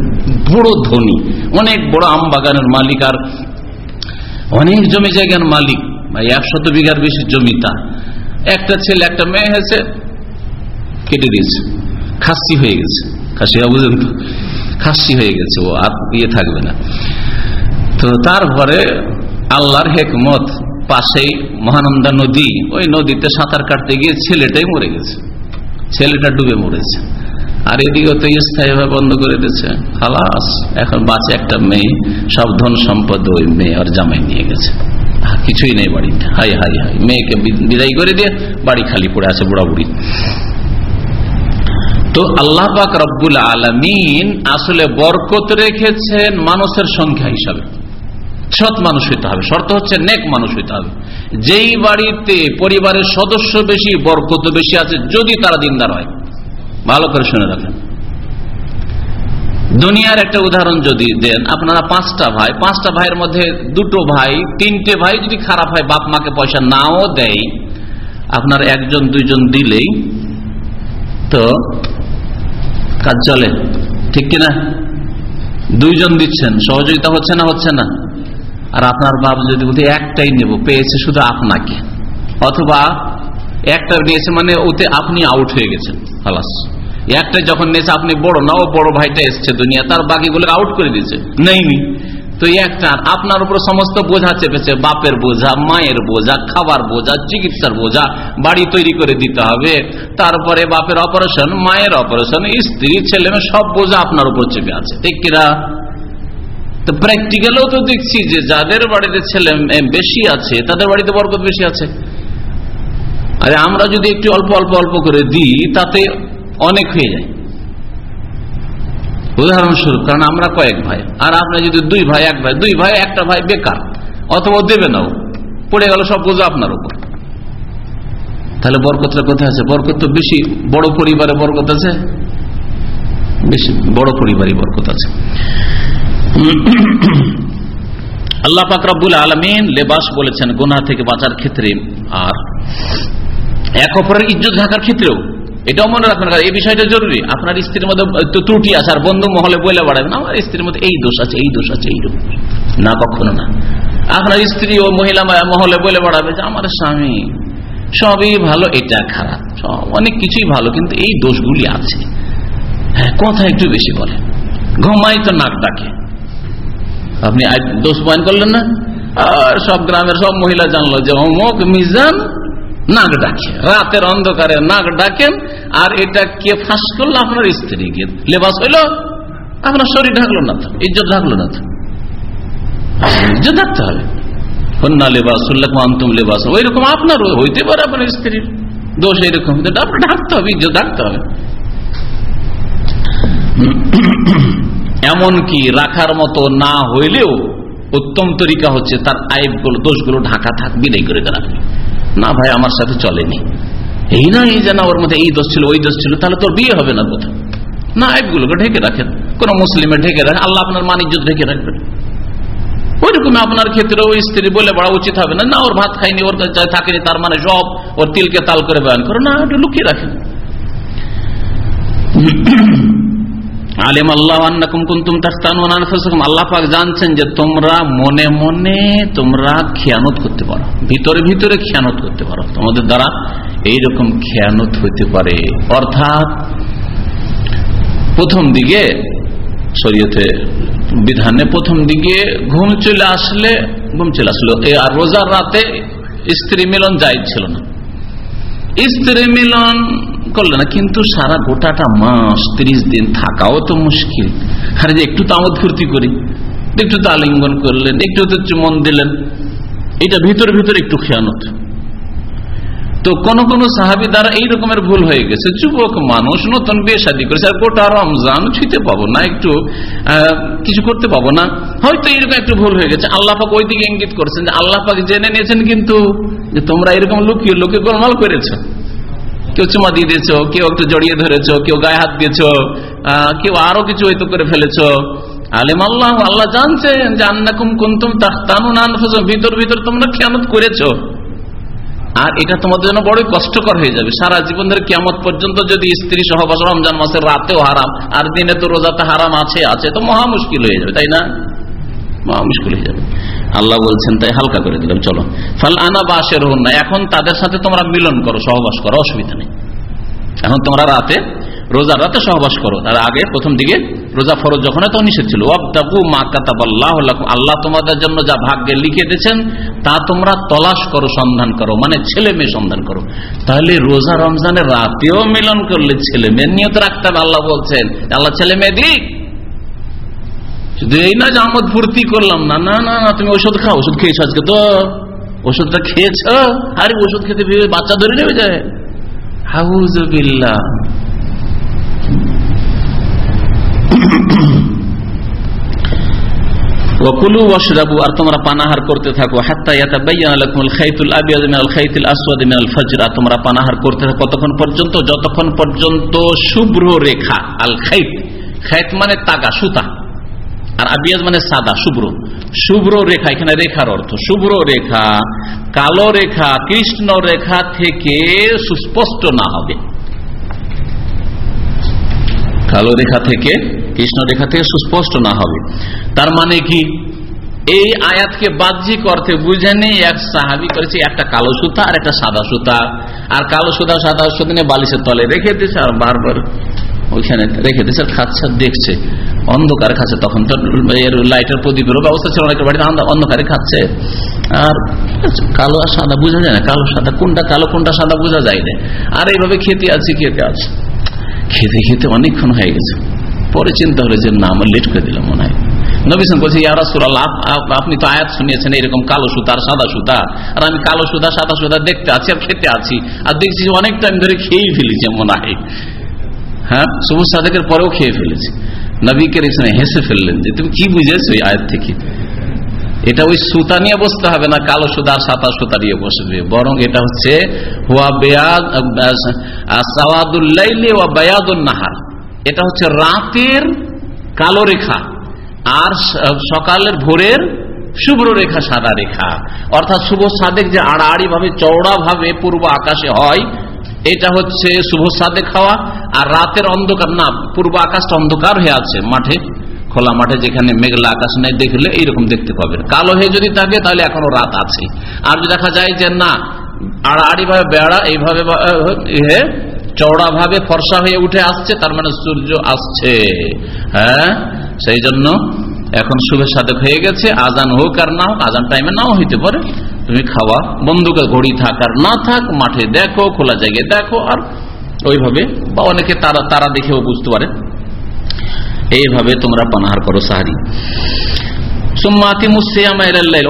বড় ধনী, অনেক বড় আম বাগানের মালিক আর অনেক জমি জায়গার মালিক, ভাই, একশত বিঘার বেশি জমি তার একটা ছেলে, একটা মেয়ে হয়েছে, কেটে দিয়েছে, খাসি হয়ে গেছে। খাসি বুঝেন তো? খাসি হয়ে গেছে ও, আর ইয়ে থাকবে না। তো তারপরে আল্লাহর হেকমত পাশেই মহানন্দা নদী, ওই নদীতে সাঁতার কাটতে গিয়ে ছেলেটাই মরে গেছে। ছেলেটা ডুবে মরেছে। আর এদিকে তো স্থায়ীভাবে বন্ধ করে দিয়েছে। খালাস, এখন বাঁচে একটা মেয়ে, সব ধন সম্পদ ওই মেয়ে আর জামাই নিয়ে গেছে। কিছুই নেই বাড়িতে। হাই হাই হাই, মেয়েকে বিদায় করে দিয়ে বাড়ি খালি পড়ে আছে বুড়া বুড়ি তো আল্লাহ পাক রব্বুল আলমিন আসলে বরকত রেখেছেন মানুষের সংখ্যা হিসাবে। সৎ মানুষ হইতে হবে। শর্ত হচ্ছে নেক মানুষ হইতে হবে। যেই বাড়িতে পরিবারের সদস্য বেশি, বরকত বেশি আছে, যদি তারা দিনদার হয়। ভালো করে শুনে রাখেন দুনিয়ার একটা উদাহরণ যদি দেন, আপনারা পাঁচটা ভাই, পাঁচটা ভাইয়ের মধ্যে দুটো ভাই, তিনটে ভাই যদি খারাপ হয়, বাপ মাকে পয়সা নাও দেয়, আপনার একজন, দুইজন দিলেই তো কাজ চলে। ঠিক কিনা? দুইজন দিচ্ছেন, সহযোগিতা হচ্ছে না হচ্ছে না। আর আপনার বাপ যদি বলতে একটাই নেব পেয়েছে শুধু আপনাকে। অথবা একটা নিয়েছে মানে ওতে আপনি আউট হয়ে গেছেন খালাস। একটা যখন নিয়েছে আপনি বড় না ও বড় ভাইটা এসছে দুনিয়া তার বাকিগুলো আউট করে দিয়েছে। নেইনি। তো একটা আপনার উপর সমস্ত বোঝা চেপেছে বাপের বোঝা মায়ের বোঝা খাবার বোঝা চিকিৎসার বোঝা বাড়ি তৈরি করে দিতে হবে। তারপরে বাপের অপারেশন মায়ের অপারেশন স্ত্রী ছেলে সব বোঝা আপনার উপর চেপে আছে। ঠিক কিনা? তো প্র্যাকটিক্যালও তো দেখছি যে যাদের বাড়িতে ছেলে বেশি আছে, তাদের বাড়িতে বরকত বেশি আছে। আরে আমরা যদি একটু অল্প অল্প অল্প করে দিই, তাতে অনেক হয়ে যায়। উদাহরণস্বরূপ, কারণ আমরা কয়েক ভাই, আর আপনি যদি দুই ভাই, এক ভাই, দুই ভাই, একটা ভাই বেকার, অথবা দেবে নাও পড়ে গেল সব বোঝা আপনার উপর। তাহলে বরকতটা কোথায় আছে, বরকত তো বেশি, বড় পরিবারে বরকত আছে? বেশি, বড় পরিবারই বরকত আছে। আল্লাহ পাকরাবুল আলমিন লেবাস বলেছেন গোনা থেকে বাঁচার ক্ষেত্রে আর এক অপরের ইজ্জত ঢাকার ক্ষেত্রেও। এটাও মনে রাখবেন এই বিষয়টা জরুরি। আপনার স্ত্রীর মধ্যে ত্রুটি আছে, আর বন্ধু মহলে বলে বাড়াবেন, আমার স্ত্রীর মধ্যে এই দোষ আছে, এই দোষ আছে এই না, কখনো না। আপনার স্ত্রী ও মহিলা মহলে বলে বাড়াবে যে, আমার স্বামী সবই ভালো, এটা খারাপ, সব অনেক কিছুই ভালো, কিন্তু এই দোষগুলি আছে। হ্যাঁ কথা একটু বেশি বলে ঘুমাই তো নাক ডাকে। আপনি দোষ পয়েন্ট করলেন না? আর সব গ্রামের সব মহিলা জানলো যে অমুক মিজান নাক ডাকে, রাতের অন্ধকারে নাক ডাকেন, আর এটা কে ফাঁস করল? আপনার স্ত্রী গিয়ে লেবাস হইল? আপনার শরীর ঢাকলো না তো, ইজ্জত ঢাকলো না তো। ইজ্জত থাকতে হবে। কন্যা লেবাস আন্তম লেবাস। ওই রকম আপনার হইতে পারে আপনার স্ত্রীর। দোষ এরকম আপনার ঢাকতে হবে, ইজ্জত ঢাকতে হবে। এমন কি রাখার মতো না হইলেও উত্তম তরিকা হচ্ছে তার আইবগুলো, দোষগুলো ঢাকা থাক, বিদায় করে দেওয়া। না ভাই, আমার সাথে চলেনি। এই না, এই যেন ওর মধ্যে এই দোষ ছিল, ওই দোষ ছিল, তাহলে তোর বিয়ে হবে না কোথাও না, আইবগুলোকে ঢেকে রাখেন। কোন মুসলিমের ঢেকে রাখেন, আল্লাহ আপনার মানিজ্য ঢেকে রাখবেন। ওইরকম আপনার ক্ষেত্রে ওই স্ত্রী বলে বড়া উচিত হবে না না, ওর ভাত খাইনি ওর থাকেনি, তার মানে সব ওর তিলকে তাল করে বয়ান করো। না একটু লুকিয়ে রাখেন। আলিম আল্লাহ কুন্তুম আল্লাহ পাক জানছেন যে তোমরা মনে মনে তোমরা খেয়ানত করতে পারো। ভিতরে ভিতরে খেয়ানত করতে পারো। তোমাদের দ্বারা এইরকম খেয়ানত হইতে পারে। অর্থাৎ প্রথম দিকে শরীয়তে বিধানে প্রথম দিকে ঘুম চলে আসলে, ঘুম চলে আসলো। আর রোজার রাতে স্ত্রী মিলন যাই ছিল না। স্ত্রী মিলন করলে না, কিন্তু সারা গোটাটা মাস ত্রিশ দিন থাকাও তো মুশকিল। আর যে একটু তামদ ফুর্তি করি, একটু তো আলিঙ্গন করলেন, একটু তো চুমন দিলেন, এটা ভিতরে ভিতরে একটু খেয়ানত। তো কোন কোন সাহাবি দ্বারা এই রকমের ভুল হয়ে গেছে। যুবক মানুষ নতুন বিয়ে শাদী করেছে, আর গোটা রমজান ছুঁতে পাবো না, একটু কিছু করতে পাবো না। হয়তো এরকম একটু ভুল হয়ে গেছে। আল্লাহ পাক ওই দিকে ইঙ্গিত করছেন যে আল্লাহ পাক জেনে নিয়েছেন কিন্তু যে তোমরা এরকম লুকিয়ে লোকে গোলমাল করেছ। কেউ চুমা দিয়ে দিয়েছ, কেউ একটু জড়িয়ে ধরেছ, কেউ গায়ে হাত দিয়েছ কেউ আরও কিছু হয়তো করে ফেলেছ। আলেম আল্লাহ আল্লাহ জানছেন যে আন্নাকুম কুন্তুম ভিতর ভিতর তোমরা খেয়ানত করেছ। আর এটা তোমাদের জন্য বড়ই কষ্টকর হয়ে যাবে। সারা জীবন ধরে কেমন পর্যন্ত যদি স্ত্রী সহবাস রমজান মাসের রাতেও হারাম, আর দিনে তো রোজাতে হারাম আছে আছে, তো মহা মুশকিল হয়ে যাবে, তাই না? মহা মুশকিল হয়ে যাবে। আল্লাহ বলছেন, তাই হালকা করে দিলাম, চলো। ফাল আনা বাসের হন না, এখন তাদের সাথে তোমরা মিলন করো, সহবাস করো, অসুবিধা নেই। এখন তোমরা রাতে, রোজার রাতে সহবাস করো, তার আগে প্রথম দিকে রোজা ফরজ যখন তো নিষেধ ছিল। মা আল্লাহ তোমাদের জন্য যা ভাগ্যে লিখে দিয়েছেন, তা তোমরা তলাশ করো, সন্ধান করো মানে ছেলে মেয়ে সন্ধান করো। তাহলে রোজা রমজানের রাতেও মিলন করলে ছেলে মেয়ে নিয়ত রাখতে হবে, আল্লাহ বলছেন, আল্লাহ ছেলে মেয়ে দিক শুধু এই না যে আমদ ফুর্তি করলাম না না না না, তুমি ওষুধ খাও ওষুধ খেয়েছো আজকে তো। ওষুধটা খেয়েছ? আরে ওষুধ খেতে ভেবে বাচ্চা ধরে নেবে যায় হাউজবিল্লা ওকুলু আর তোমরা পানাহার করতে থাকো। হাত্তা খাইতুল তোমরা পানাহার করতে থাকো কতক্ষণ পর্যন্ত? যতক্ষণ পর্যন্ত শুভ্র রেখা, আল খাইত। খাইত মানে তাগা, সুতা। আর আবিয়াজ মানে সাদা, শুভ্র। শুভ্র রেখা, এখানে রেখার অর্থ। শুভ্র রেখা, কালো রেখা, কৃষ্ণ রেখা থেকে সুস্পষ্ট না হবে। কালো রেখা থেকে, কৃষ্ণ রেখা থেকে সুস্পষ্ট না হবে। তার মানে কি? এই আয়াতকে বাহ্যিক অর্থে বুঝে নেই এক সাহাবি করেছে, একটা কালো সুতা আর একটা সাদা সুতা। আর কালো সুতা সাদা সুতা নিয়ে বালিশের তলে রেখে দিয়েছে আর বারবার ওইখানে রেখে দিয়েছে খাচ্ছে, দেখছে। অন্ধকার খাচ্ছে তখন তো এর লাইটের প্রদীপেরও ব্যবস্থা ছিল, অনেকের বাড়িতে অন্ধকারে খাচ্ছে। আর কালো আর সাদা বোঝা যায় না, কালো সাদা কোনটা কালো, কোনটা সাদা বোঝা যায় না। আর এইভাবে খেতে আছে খেতে আছে। খেতে খেতে অনেকক্ষণ হয়ে গেছে। পরে চিন্তা হলো যে না, আমার লেট করে দিলাম মনে হয়। নবীন বলছে আপনি তো আয়াত শুনিয়েছেন, এরকম কালো সুতা আর সাদা সুতা। আর আমি কালো সুতা, সাদা সুতা দেখতে আছি আর খেতে আছি। আর দেখছি অনেক টাইম ধরে খেয়েই ফেলেছি মনে হয়। হ্যাঁ সবুজ সাদেকের পরেও খেয়ে ফেলেছি। নবীকে হেসে ফেললেন যে, তুমি কি বুঝেছ এই আয়াত থেকে? এটা ওই সুতা নিয়ে বসতে হবে না, কালো সুতা আর সাদা সুতা নিয়ে বসবে। বরং এটা হচ্ছে, হুয়া বেয়াদ সাওয়াদুল্লাইলি ওয়া বায়াদুল নাহার। এটা হচ্ছে রাতের কালো রেখা আর সকালের ভোরের শুভ্র রেখা, সাদা রেখা। অর্থাৎ শুভ সাদেক যে আড়াআড়ি ভাবে চওড়া ভাবে পূর্ব আকাশে হয় এটা হচ্ছে শুভ সাদেক খাওয়া আর রাতের অন্ধকার, না, পূর্ব আকাশটা অন্ধকার হয়ে আছে মাঠে, খোলা মাঠে যেখানে মেঘলা আকাশ নেই, দেখলে এইরকম দেখতে পাবেন। কালো হয়ে যদি থাকে, তাহলে এখনও রাত আছে। আর যদি দেখা যায় যে, না আড়াআড়ি ভাবে বেড়া, এইভাবে চওড়া ভাবে ফর্সা হয়ে উঠে আসছে, তার মানে সূর্য আসছে। হ্যাঁ? সেই জন্য এখন সাধক হয়ে গেছে, আজান হোক আর না হোক, আজান টাইমে নাও হইতে পারে। তুমি খাওয়া বন্ধুকে ঘড়ি থাক আর না থাক, মাঠে দেখো, খোলা জায়গায় দেখো, আর ওইভাবে বা অনেকে তারা তারা দেখেও বুঝতে পারে। এইভাবে তোমরা পানাহার করো সাহারি।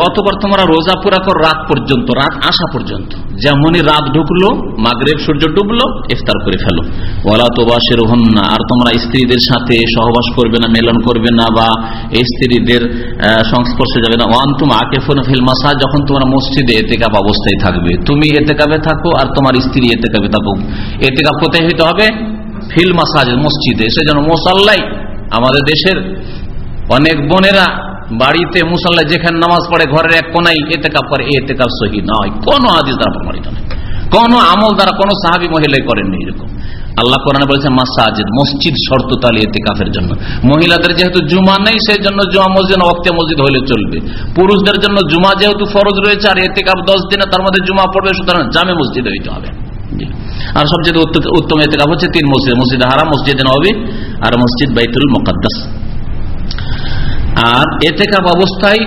অতপর তোমরা রোজা পুরা কর রাত পর্যন্ত, রাত আসা পর্যন্ত। যেমনই রাত ঢুকলো, মাগরেব সূর্য ডুবলো, ইফতার করে ফেলো। ওলা তো বাসের না আর তোমরা স্ত্রীদের সাথে সহবাস করবে না, মেলন করবে না, বা স্ত্রীদের সংস্পর্শে যাবে না। ওয়ান তুমি আকে ফোন ফিল মাসা যখন তোমরা মসজিদে এতেকাপ অবস্থায় থাকবে। তুমি এতেকাবে থাকো, আর তোমার স্ত্রী এতেকাবে থাকো এতেকাপ কোথায় হইতে হবে? ফিল মাসাজ মসজিদে। সে যেন মোসাল্লাই আমাদের দেশের অনেক বোনেরা বাড়িতে মুসল্লা যেখানে নামাজ পড়ে, ঘরের এক কোনাই এতে কাপ করে এতে কাপ সহি নয়। কোন আদিস দ্বারা প্রমাণিত নয় কোন আমল দ্বারা কোন সাহাবি মহিলাই করেননি এরকম। আল্লাহ কোরআনে বলেছে মাসাজিদ, মসজিদ শর্ত তালি এতে কাফের জন্য। মহিলাদের যেহেতু জুমা নেই সেই জন্য জুমা মসজিদ অক্তে মসজিদ হলে চলবে। পুরুষদের জন্য জুমা যেহেতু ফরজ রয়েছে, আর এতে কাপ দশ দিনে তার মধ্যে জুমা পড়বে, সুতরাং জামে মসজিদ হইতে হবে। আর সবচেয়ে উত্তম এতে কাপ হচ্ছে তিন মসজিদ মসজিদ হারাম, মসজিদ নবী, আর মসজিদ বাইতুল মোকাদ্দাস। আর এতেকাব অবস্থায়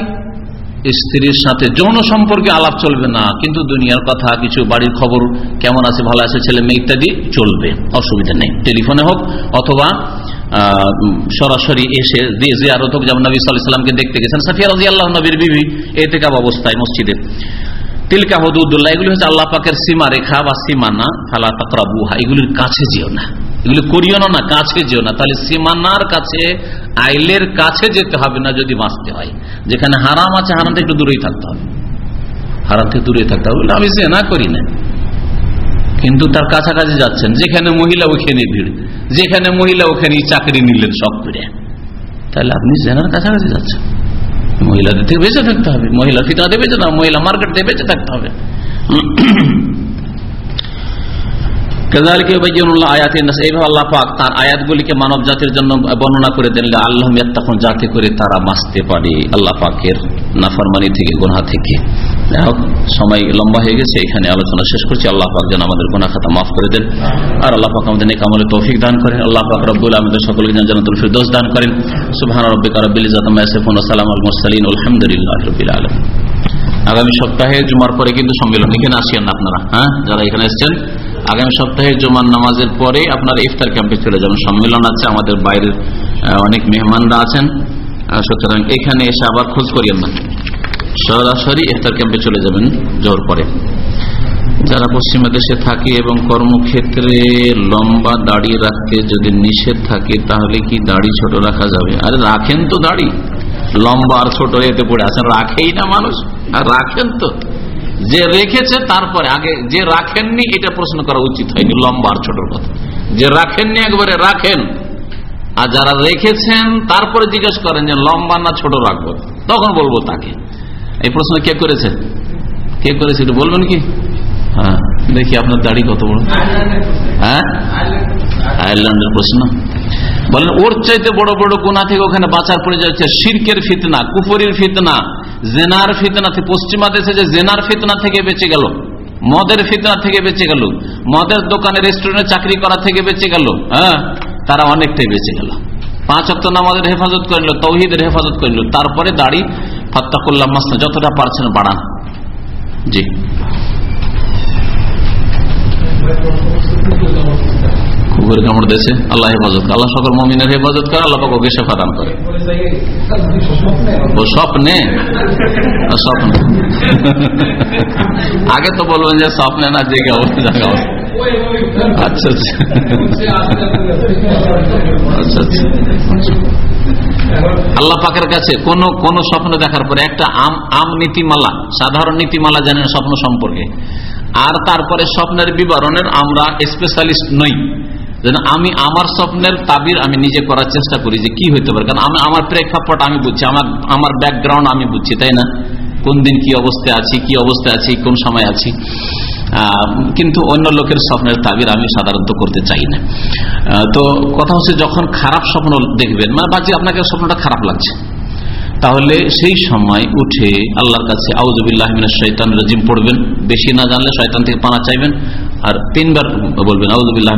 স্ত্রীর সাথে যৌন সম্পর্কে আলাপ চলবে না। কিন্তু দুনিয়ার কথা, কিছু বাড়ির খবর, কেমন আছে, ভালো আছে, ছেলে মেয়ে ইত্যাদি চলবে। অসুবিধা নেই। টেলিফোনে হোক অথবা সরাসরি এসে দিয়ে জিয়ারত হোক, যেমন নবী সাল্লামকে দেখতে গেছেন, সাফিয়া রাজি আল্লাহ নবীর বিবি, এতেকাব অবস্থায় মসজিদে। তিলকা হদুদুল্লাহ, এগুলি হচ্ছে আল্লাহ পাকের সীমা রেখা বা সীমানা, ফালা তাকরা বুহা এগুলির কাছে যেও না। এগুলি করিও না কাছে যেও না। তাহলে সীমানার কাছে, আইলের কাছে যেতে হবে না যদি বাঁচতে হয়। যেখানে হারাম আছে হারাম থেকে একটু দূরেই থাকতে হবে। হারাম থেকে দূরে থাকতে হবে। আমি সে না করি না। কিন্তু তার কাছাকাছি যাচ্ছেন। যেখানে মহিলা, ওখানে ভিড়। যেখানে মহিলা ওখানে চাকরি নিলেন সব করে। তাহলে আপনি জেনার কাছাকাছি যাচ্ছেন। মহিলাদের থেকে বেঁচে থাকতে হবে। মহিলা ফিতাতে বেঁচে না মহিলা মার্কেট থেকে বেঁচে থাকতে হবে। মানব জাতির জন্য বর্ণনা করে দেন। তখন যাতে করে তারা পারে। নাফরমানি থেকে গোনা থেকে। সময় লম্বা হয়ে গেছে, এখানে আলোচনা শেষ করছি। আল্লাহ পাক যেন আমাদের গোনা খাতা মাফ করে দেন। আর আল্লাহ পাক আমাদের নেকামলে তৌফিক দান করেন। আল্লাহ পাক রব্বুল আমাদের সকলকে যেন জানাতুল দান করেন। সুবহান আগামী সপ্তাহে জুমার পরে কিন্তু সম্মেলন। এখানে আসেন না আপনারা হ্যাঁ? যারা এখানে এসছেন আগামী সপ্তাহে জুমার নামাজের পরে আপনারা ইফতার ক্যাম্পে চলে যাবেন। সম্মেলন আছে, আমাদের বাইরের অনেক মেহমানরা আছেন। সুতরাং এখানে এসে আবার খোঁজ করিয়েন না। সরাসরি ইফতার ক্যাম্পে চলে যাবেন জোর পরে যারা পশ্চিমা দেশে থাকে এবং কর্মক্ষেত্রে লম্বা দাড়ি রাখতে যদি নিষেধ থাকে, তাহলে কি দাড়ি ছোট রাখা যাবে? আরে রাখেন তো দাড়ি। লম্বা আর ছোট এতে পড়ে আছেন রাখেই না মানুষ, আর রাখেন তো। যে রেখেছে, তারপরে আগে যে রাখেননি, এটা প্রশ্ন করা উচিত হয়নি, লম্বা আর ছোটর কথা। যে রাখেননি, একবারে রাখেন। আর যারা রেখেছেন, তারপরে জিজ্ঞেস করেন যে লম্বা না ছোট রাখব? তখন বলব তাকে। এই প্রশ্ন কে করেছে? কে করেছে, একটু বলবেন কি? হ্যাঁ দেখি আপনার দাড়ি কত বড়। হ্যাঁ? আয়ারল্যান্ডের প্রশ্ন। বলেন, ওর চাইতে বড় বড় গুণা থেকে ওখানে বাঁচার পড়ে যাচ্ছে শির্কের ফিতনা কুপুরির ফিতনা। জেনার ফিতনা থেকে পশ্চিমা দেশে যে জেনার ফিতনা থেকে বেঁচে গেল, মদের ফিতনা থেকে বেঁচে গেল, মদের দোকানে রেস্টুরেন্টে চাকরি করা থেকে বেঁচে গেল হ্যাঁ তারা অনেকটাই বেঁচে গেল। পাঁচ অক্ট নামাজের হেফাজত করল তৌহিদের হেফাজত করল তারপরে দাড়ি ফাত্তাকুল্লাহ মাসনা, যতটা পারছেন বাড়ান। জি। কুকুর কামড় দিয়েছে, আল্লাহ হেফাজত আল্লাহ সকল মমিনের হেফাজত করে, আল্লাহ পাক ওকে শেফা দান করে। ও স্বপ্নে? স্বপ্ন। আগে তো বলবেন যে স্বপ্নে না জেগে অবস্থা আচ্ছা আচ্ছা। আচ্ছা আচ্ছা। আল্লাহ পাকের কাছে কোন কোন স্বপ্ন দেখার পরে একটা আম আম নীতিমালা, সাধারণ নীতিমালা জানেন স্বপ্ন সম্পর্কে। আর তারপরে স্বপ্নের বিবরণের আমরা স্পেশালিস্ট নই। যেন আমি আমার স্বপ্নের তাবির আমি নিজে করার চেষ্টা করি যে কি হইতে পারে। কারণ আমি আমার প্রেক্ষাপট আমি বুঝছি, আমার আমার ব্যাকগ্রাউন্ড আমি বুঝছি, তাই না? কোন দিন কি অবস্থায় আছি, কি অবস্থায় আছি, কোন সময় আছি। কিন্তু অন্য লোকের স্বপ্নের তাবির আমি সাধারণত করতে চাই না। তো কথা হচ্ছে যখন খারাপ স্বপ্ন দেখবেন মানে বাকি আপনাকে স্বপ্নটা খারাপ লাগছে, তাহলে সেই সময় উঠে আল্লাহর কাছে আউজুবিল্লাহ শৈতান রাজিম পড়বেন। বেশি না জানলে শয়তান থেকে পানা চাইবেন। আর তিনবার বলবেন আউজুবিল্লাহ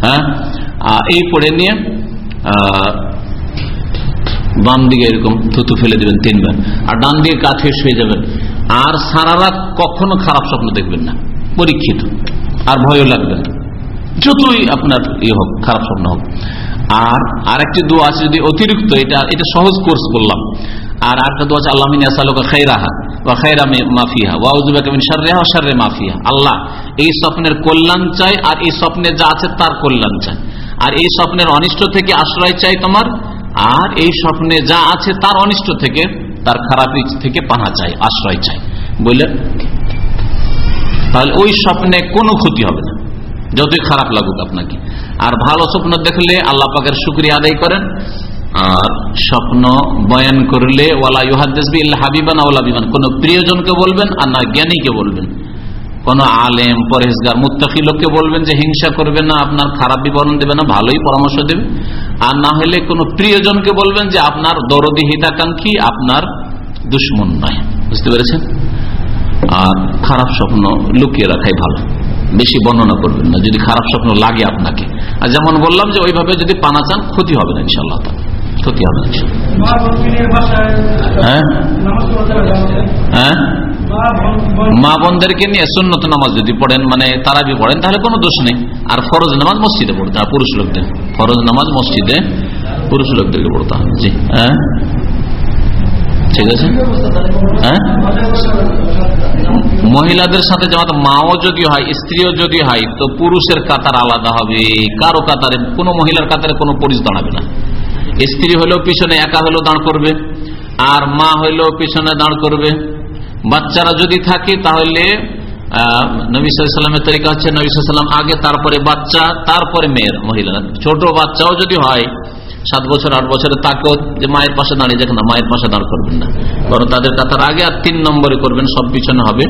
হ্যাঁ? এই পড়ে নিয়ে বাম দিকে এরকম থুতু ফেলে দিবেন তিনবার। আর ডান দিকে কাছে শুয়ে যাবেন। আর সারা রাত কখনো খারাপ স্বপ্ন দেখবেন না। পরীক্ষিত। আর ভয়ও লাগবে না। যতই আপনার ইয়ে হোক, খারাপ স্বপ্ন হোক। আর আরেকটি দোয়া আছে যদি অতিরিক্ত, এটা এটা সহজ কোর্স বললাম। আর আরেকটা দোয়া আছে, আল্লাহ মাফিয়া আল্লাহ, এই স্বপ্নের কল্যাণ চাই আর এই যা আছে তার কল্যাণ চাই। আর এই স্বপ্নের অনিষ্ট থেকে আশ্রয় চাই তোমার, আর এই স্বপ্নে যা আছে তার অনিষ্ট থেকে, তার খারাপ থেকে চাই, আশ্রয় চাই। তাহলে ওই স্বপ্নে কোনো ক্ষতি হবে না। যতই খারাপ লাগুক আপনাকে। আর ভালো স্বপ্ন দেখলে আল্লাহ পাকের শুক্রিয়া আদায় করেন। আর স্বপ্ন বয়ান করলে, ওয়ালা ইহাদ্দেসবি হাবিবান ওলা বিমান। কোন প্রিয়জনকে বলবেন আর না জ্ঞানীকে বলবেন। কোন আলেম পরেশগার মুত্তাকি লোককে বলবেন যে হিংসা করবে না, আপনার খারাপ বিবরণ দেবে না, ভালোই পরামর্শ দেবে। আর না হলে কোন প্রিয়জনকে বলবেন যে আপনার দরদি হিতাকাঙ্ক্ষী, আপনার দুশ্মন নয়। বুঝতে পেরেছেন? আর খারাপ স্বপ্ন লুকিয়ে রাখাই ভালো। বেশি বর্ণনা করবেন না যদি খারাপ স্বপ্ন লাগে আপনাকে। আর যেমন বললাম যে ওইভাবে যদি পানা চান ক্ষতি হবে না ইনশাল্লাহ ক্ষতি হবে না হ্যাঁ? হ্যাঁ? মা বোনদেরকে নিয়ে সুন্নত নামাজ যদি পড়েন মানে তারাবি পড়েন তাহলে কোনো দোষ নেই। আর ফরজ নামাজ মসজিদে পড়তে হবে পুরুষ লোকদের। ফরজ নামাজ মসজিদে পুরুষ লোকদেরকে পড়তে হবে। জি হ্যাঁ? ঠিক আছে? হ্যাঁ? মহিলাদের সাথে জামাত মাও যদি হয়, স্ত্রীও যদি হয়, তো পুরুষের কাতার আলাদা হবে। কারও কাতারে, কোনো মহিলার কাতারে কোনো পুরুষ দাঁড়াবে না। স্ত্রী হলেও পিছনে একা হলেও দাঁড় করবে, আর মা হইলেও পিছনে দাঁড় করবে। বাচ্চারা যদি থাকে, তাহলে নবীলামের তরিকা হচ্ছে নবীলাম আগে, তারপরে বাচ্চা, তারপরে মেয়ের মহিলা ছোট বাচ্চাও যদি হয় সাত বছর, আট বছরে তাকেও যে মায়ের পাশে দাঁড়িয়ে যাক না, মায়ের পাশে দাঁড় করবেন না। বরং তাদের কাতার আগে আর তিন নম্বরে করবেন, সব পিছনে হবে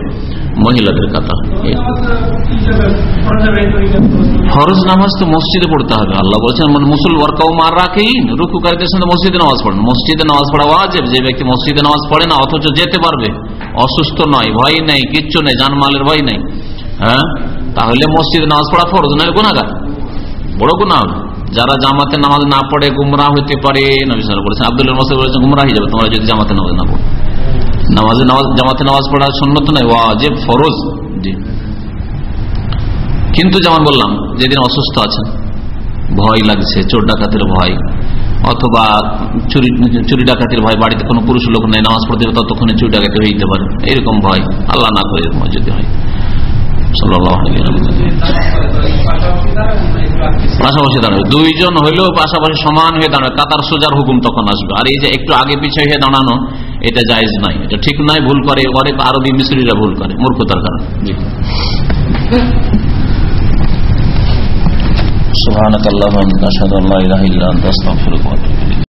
মহিলাদের কাতার। ফরজ নামাজ তো মসজিদে পড়তে হবে, আল্লাহ বলছেন মানে মুসল ওয়ার্কাও মার রাখেই রুকুকারীদের সঙ্গে মসজিদে নামাজ পড়েন। মসজিদে নামাজ পড়া ওয়াজেব, যে ব্যক্তি মসজিদে নামাজ পড়ে না, অথচ যেতে পারবে, অসুস্থ নয়, ভয় নেই, কিচ্ছু নেই, জানমালের ভয় নেই। হ্যাঁ? তাহলে মসজিদে নামাজ পড়া ফরজ নয় গুণাগার বড় গুণা হবে যারা জামাতে নামাজ না পড়ে গুমরা হইতে পারে, নবী সাল্লাল্লাহু বলেছেন আব্দুল্লাহ মাসুদ বলেছেন গুমরা হয়ে যাবে, তোমরা যদি জামাতে নামাজ না পড়ো। নামাজে নামাজ, জামাতে নামাজ পড়া সুন্নত নয়, ওয়াজিব, ফরজ জি। কিন্তু যেমন বললাম, যেদিন অসুস্থ আছেন, ভয় লাগছে, চোর ডাকাতের ভয়, অথবা চুরি চুরি ডাকাতির ভয়, বাড়িতে কোনো পুরুষ লোক নেই, নামাজ পড়তে ততক্ষণে চুরি ডাকাতি হইতে পারে। এরকম ভয়, আল্লাহ না করে এরকম যদি হয়। ওয়াসাল্লাম। পাশাপাশি দাঁড়াবে দুইজন হইলেও পাশাপাশি সমান হয়ে দাঁড়াবে কাতার সোজার হুকুম তখন আসবে আর এই যে একটু আগে পিছিয়ে হয়ে দাঁড়ানো এটা জায়েজ নাই এটা ঠিক নয় ভুল করে অনেক আরবি মিশ্রীরা ভুল করে মূর্খতার কারণে জি سبحانك اللهم وبحمدك اشهد ان لا اله الا انت استغفرك واتوب إليك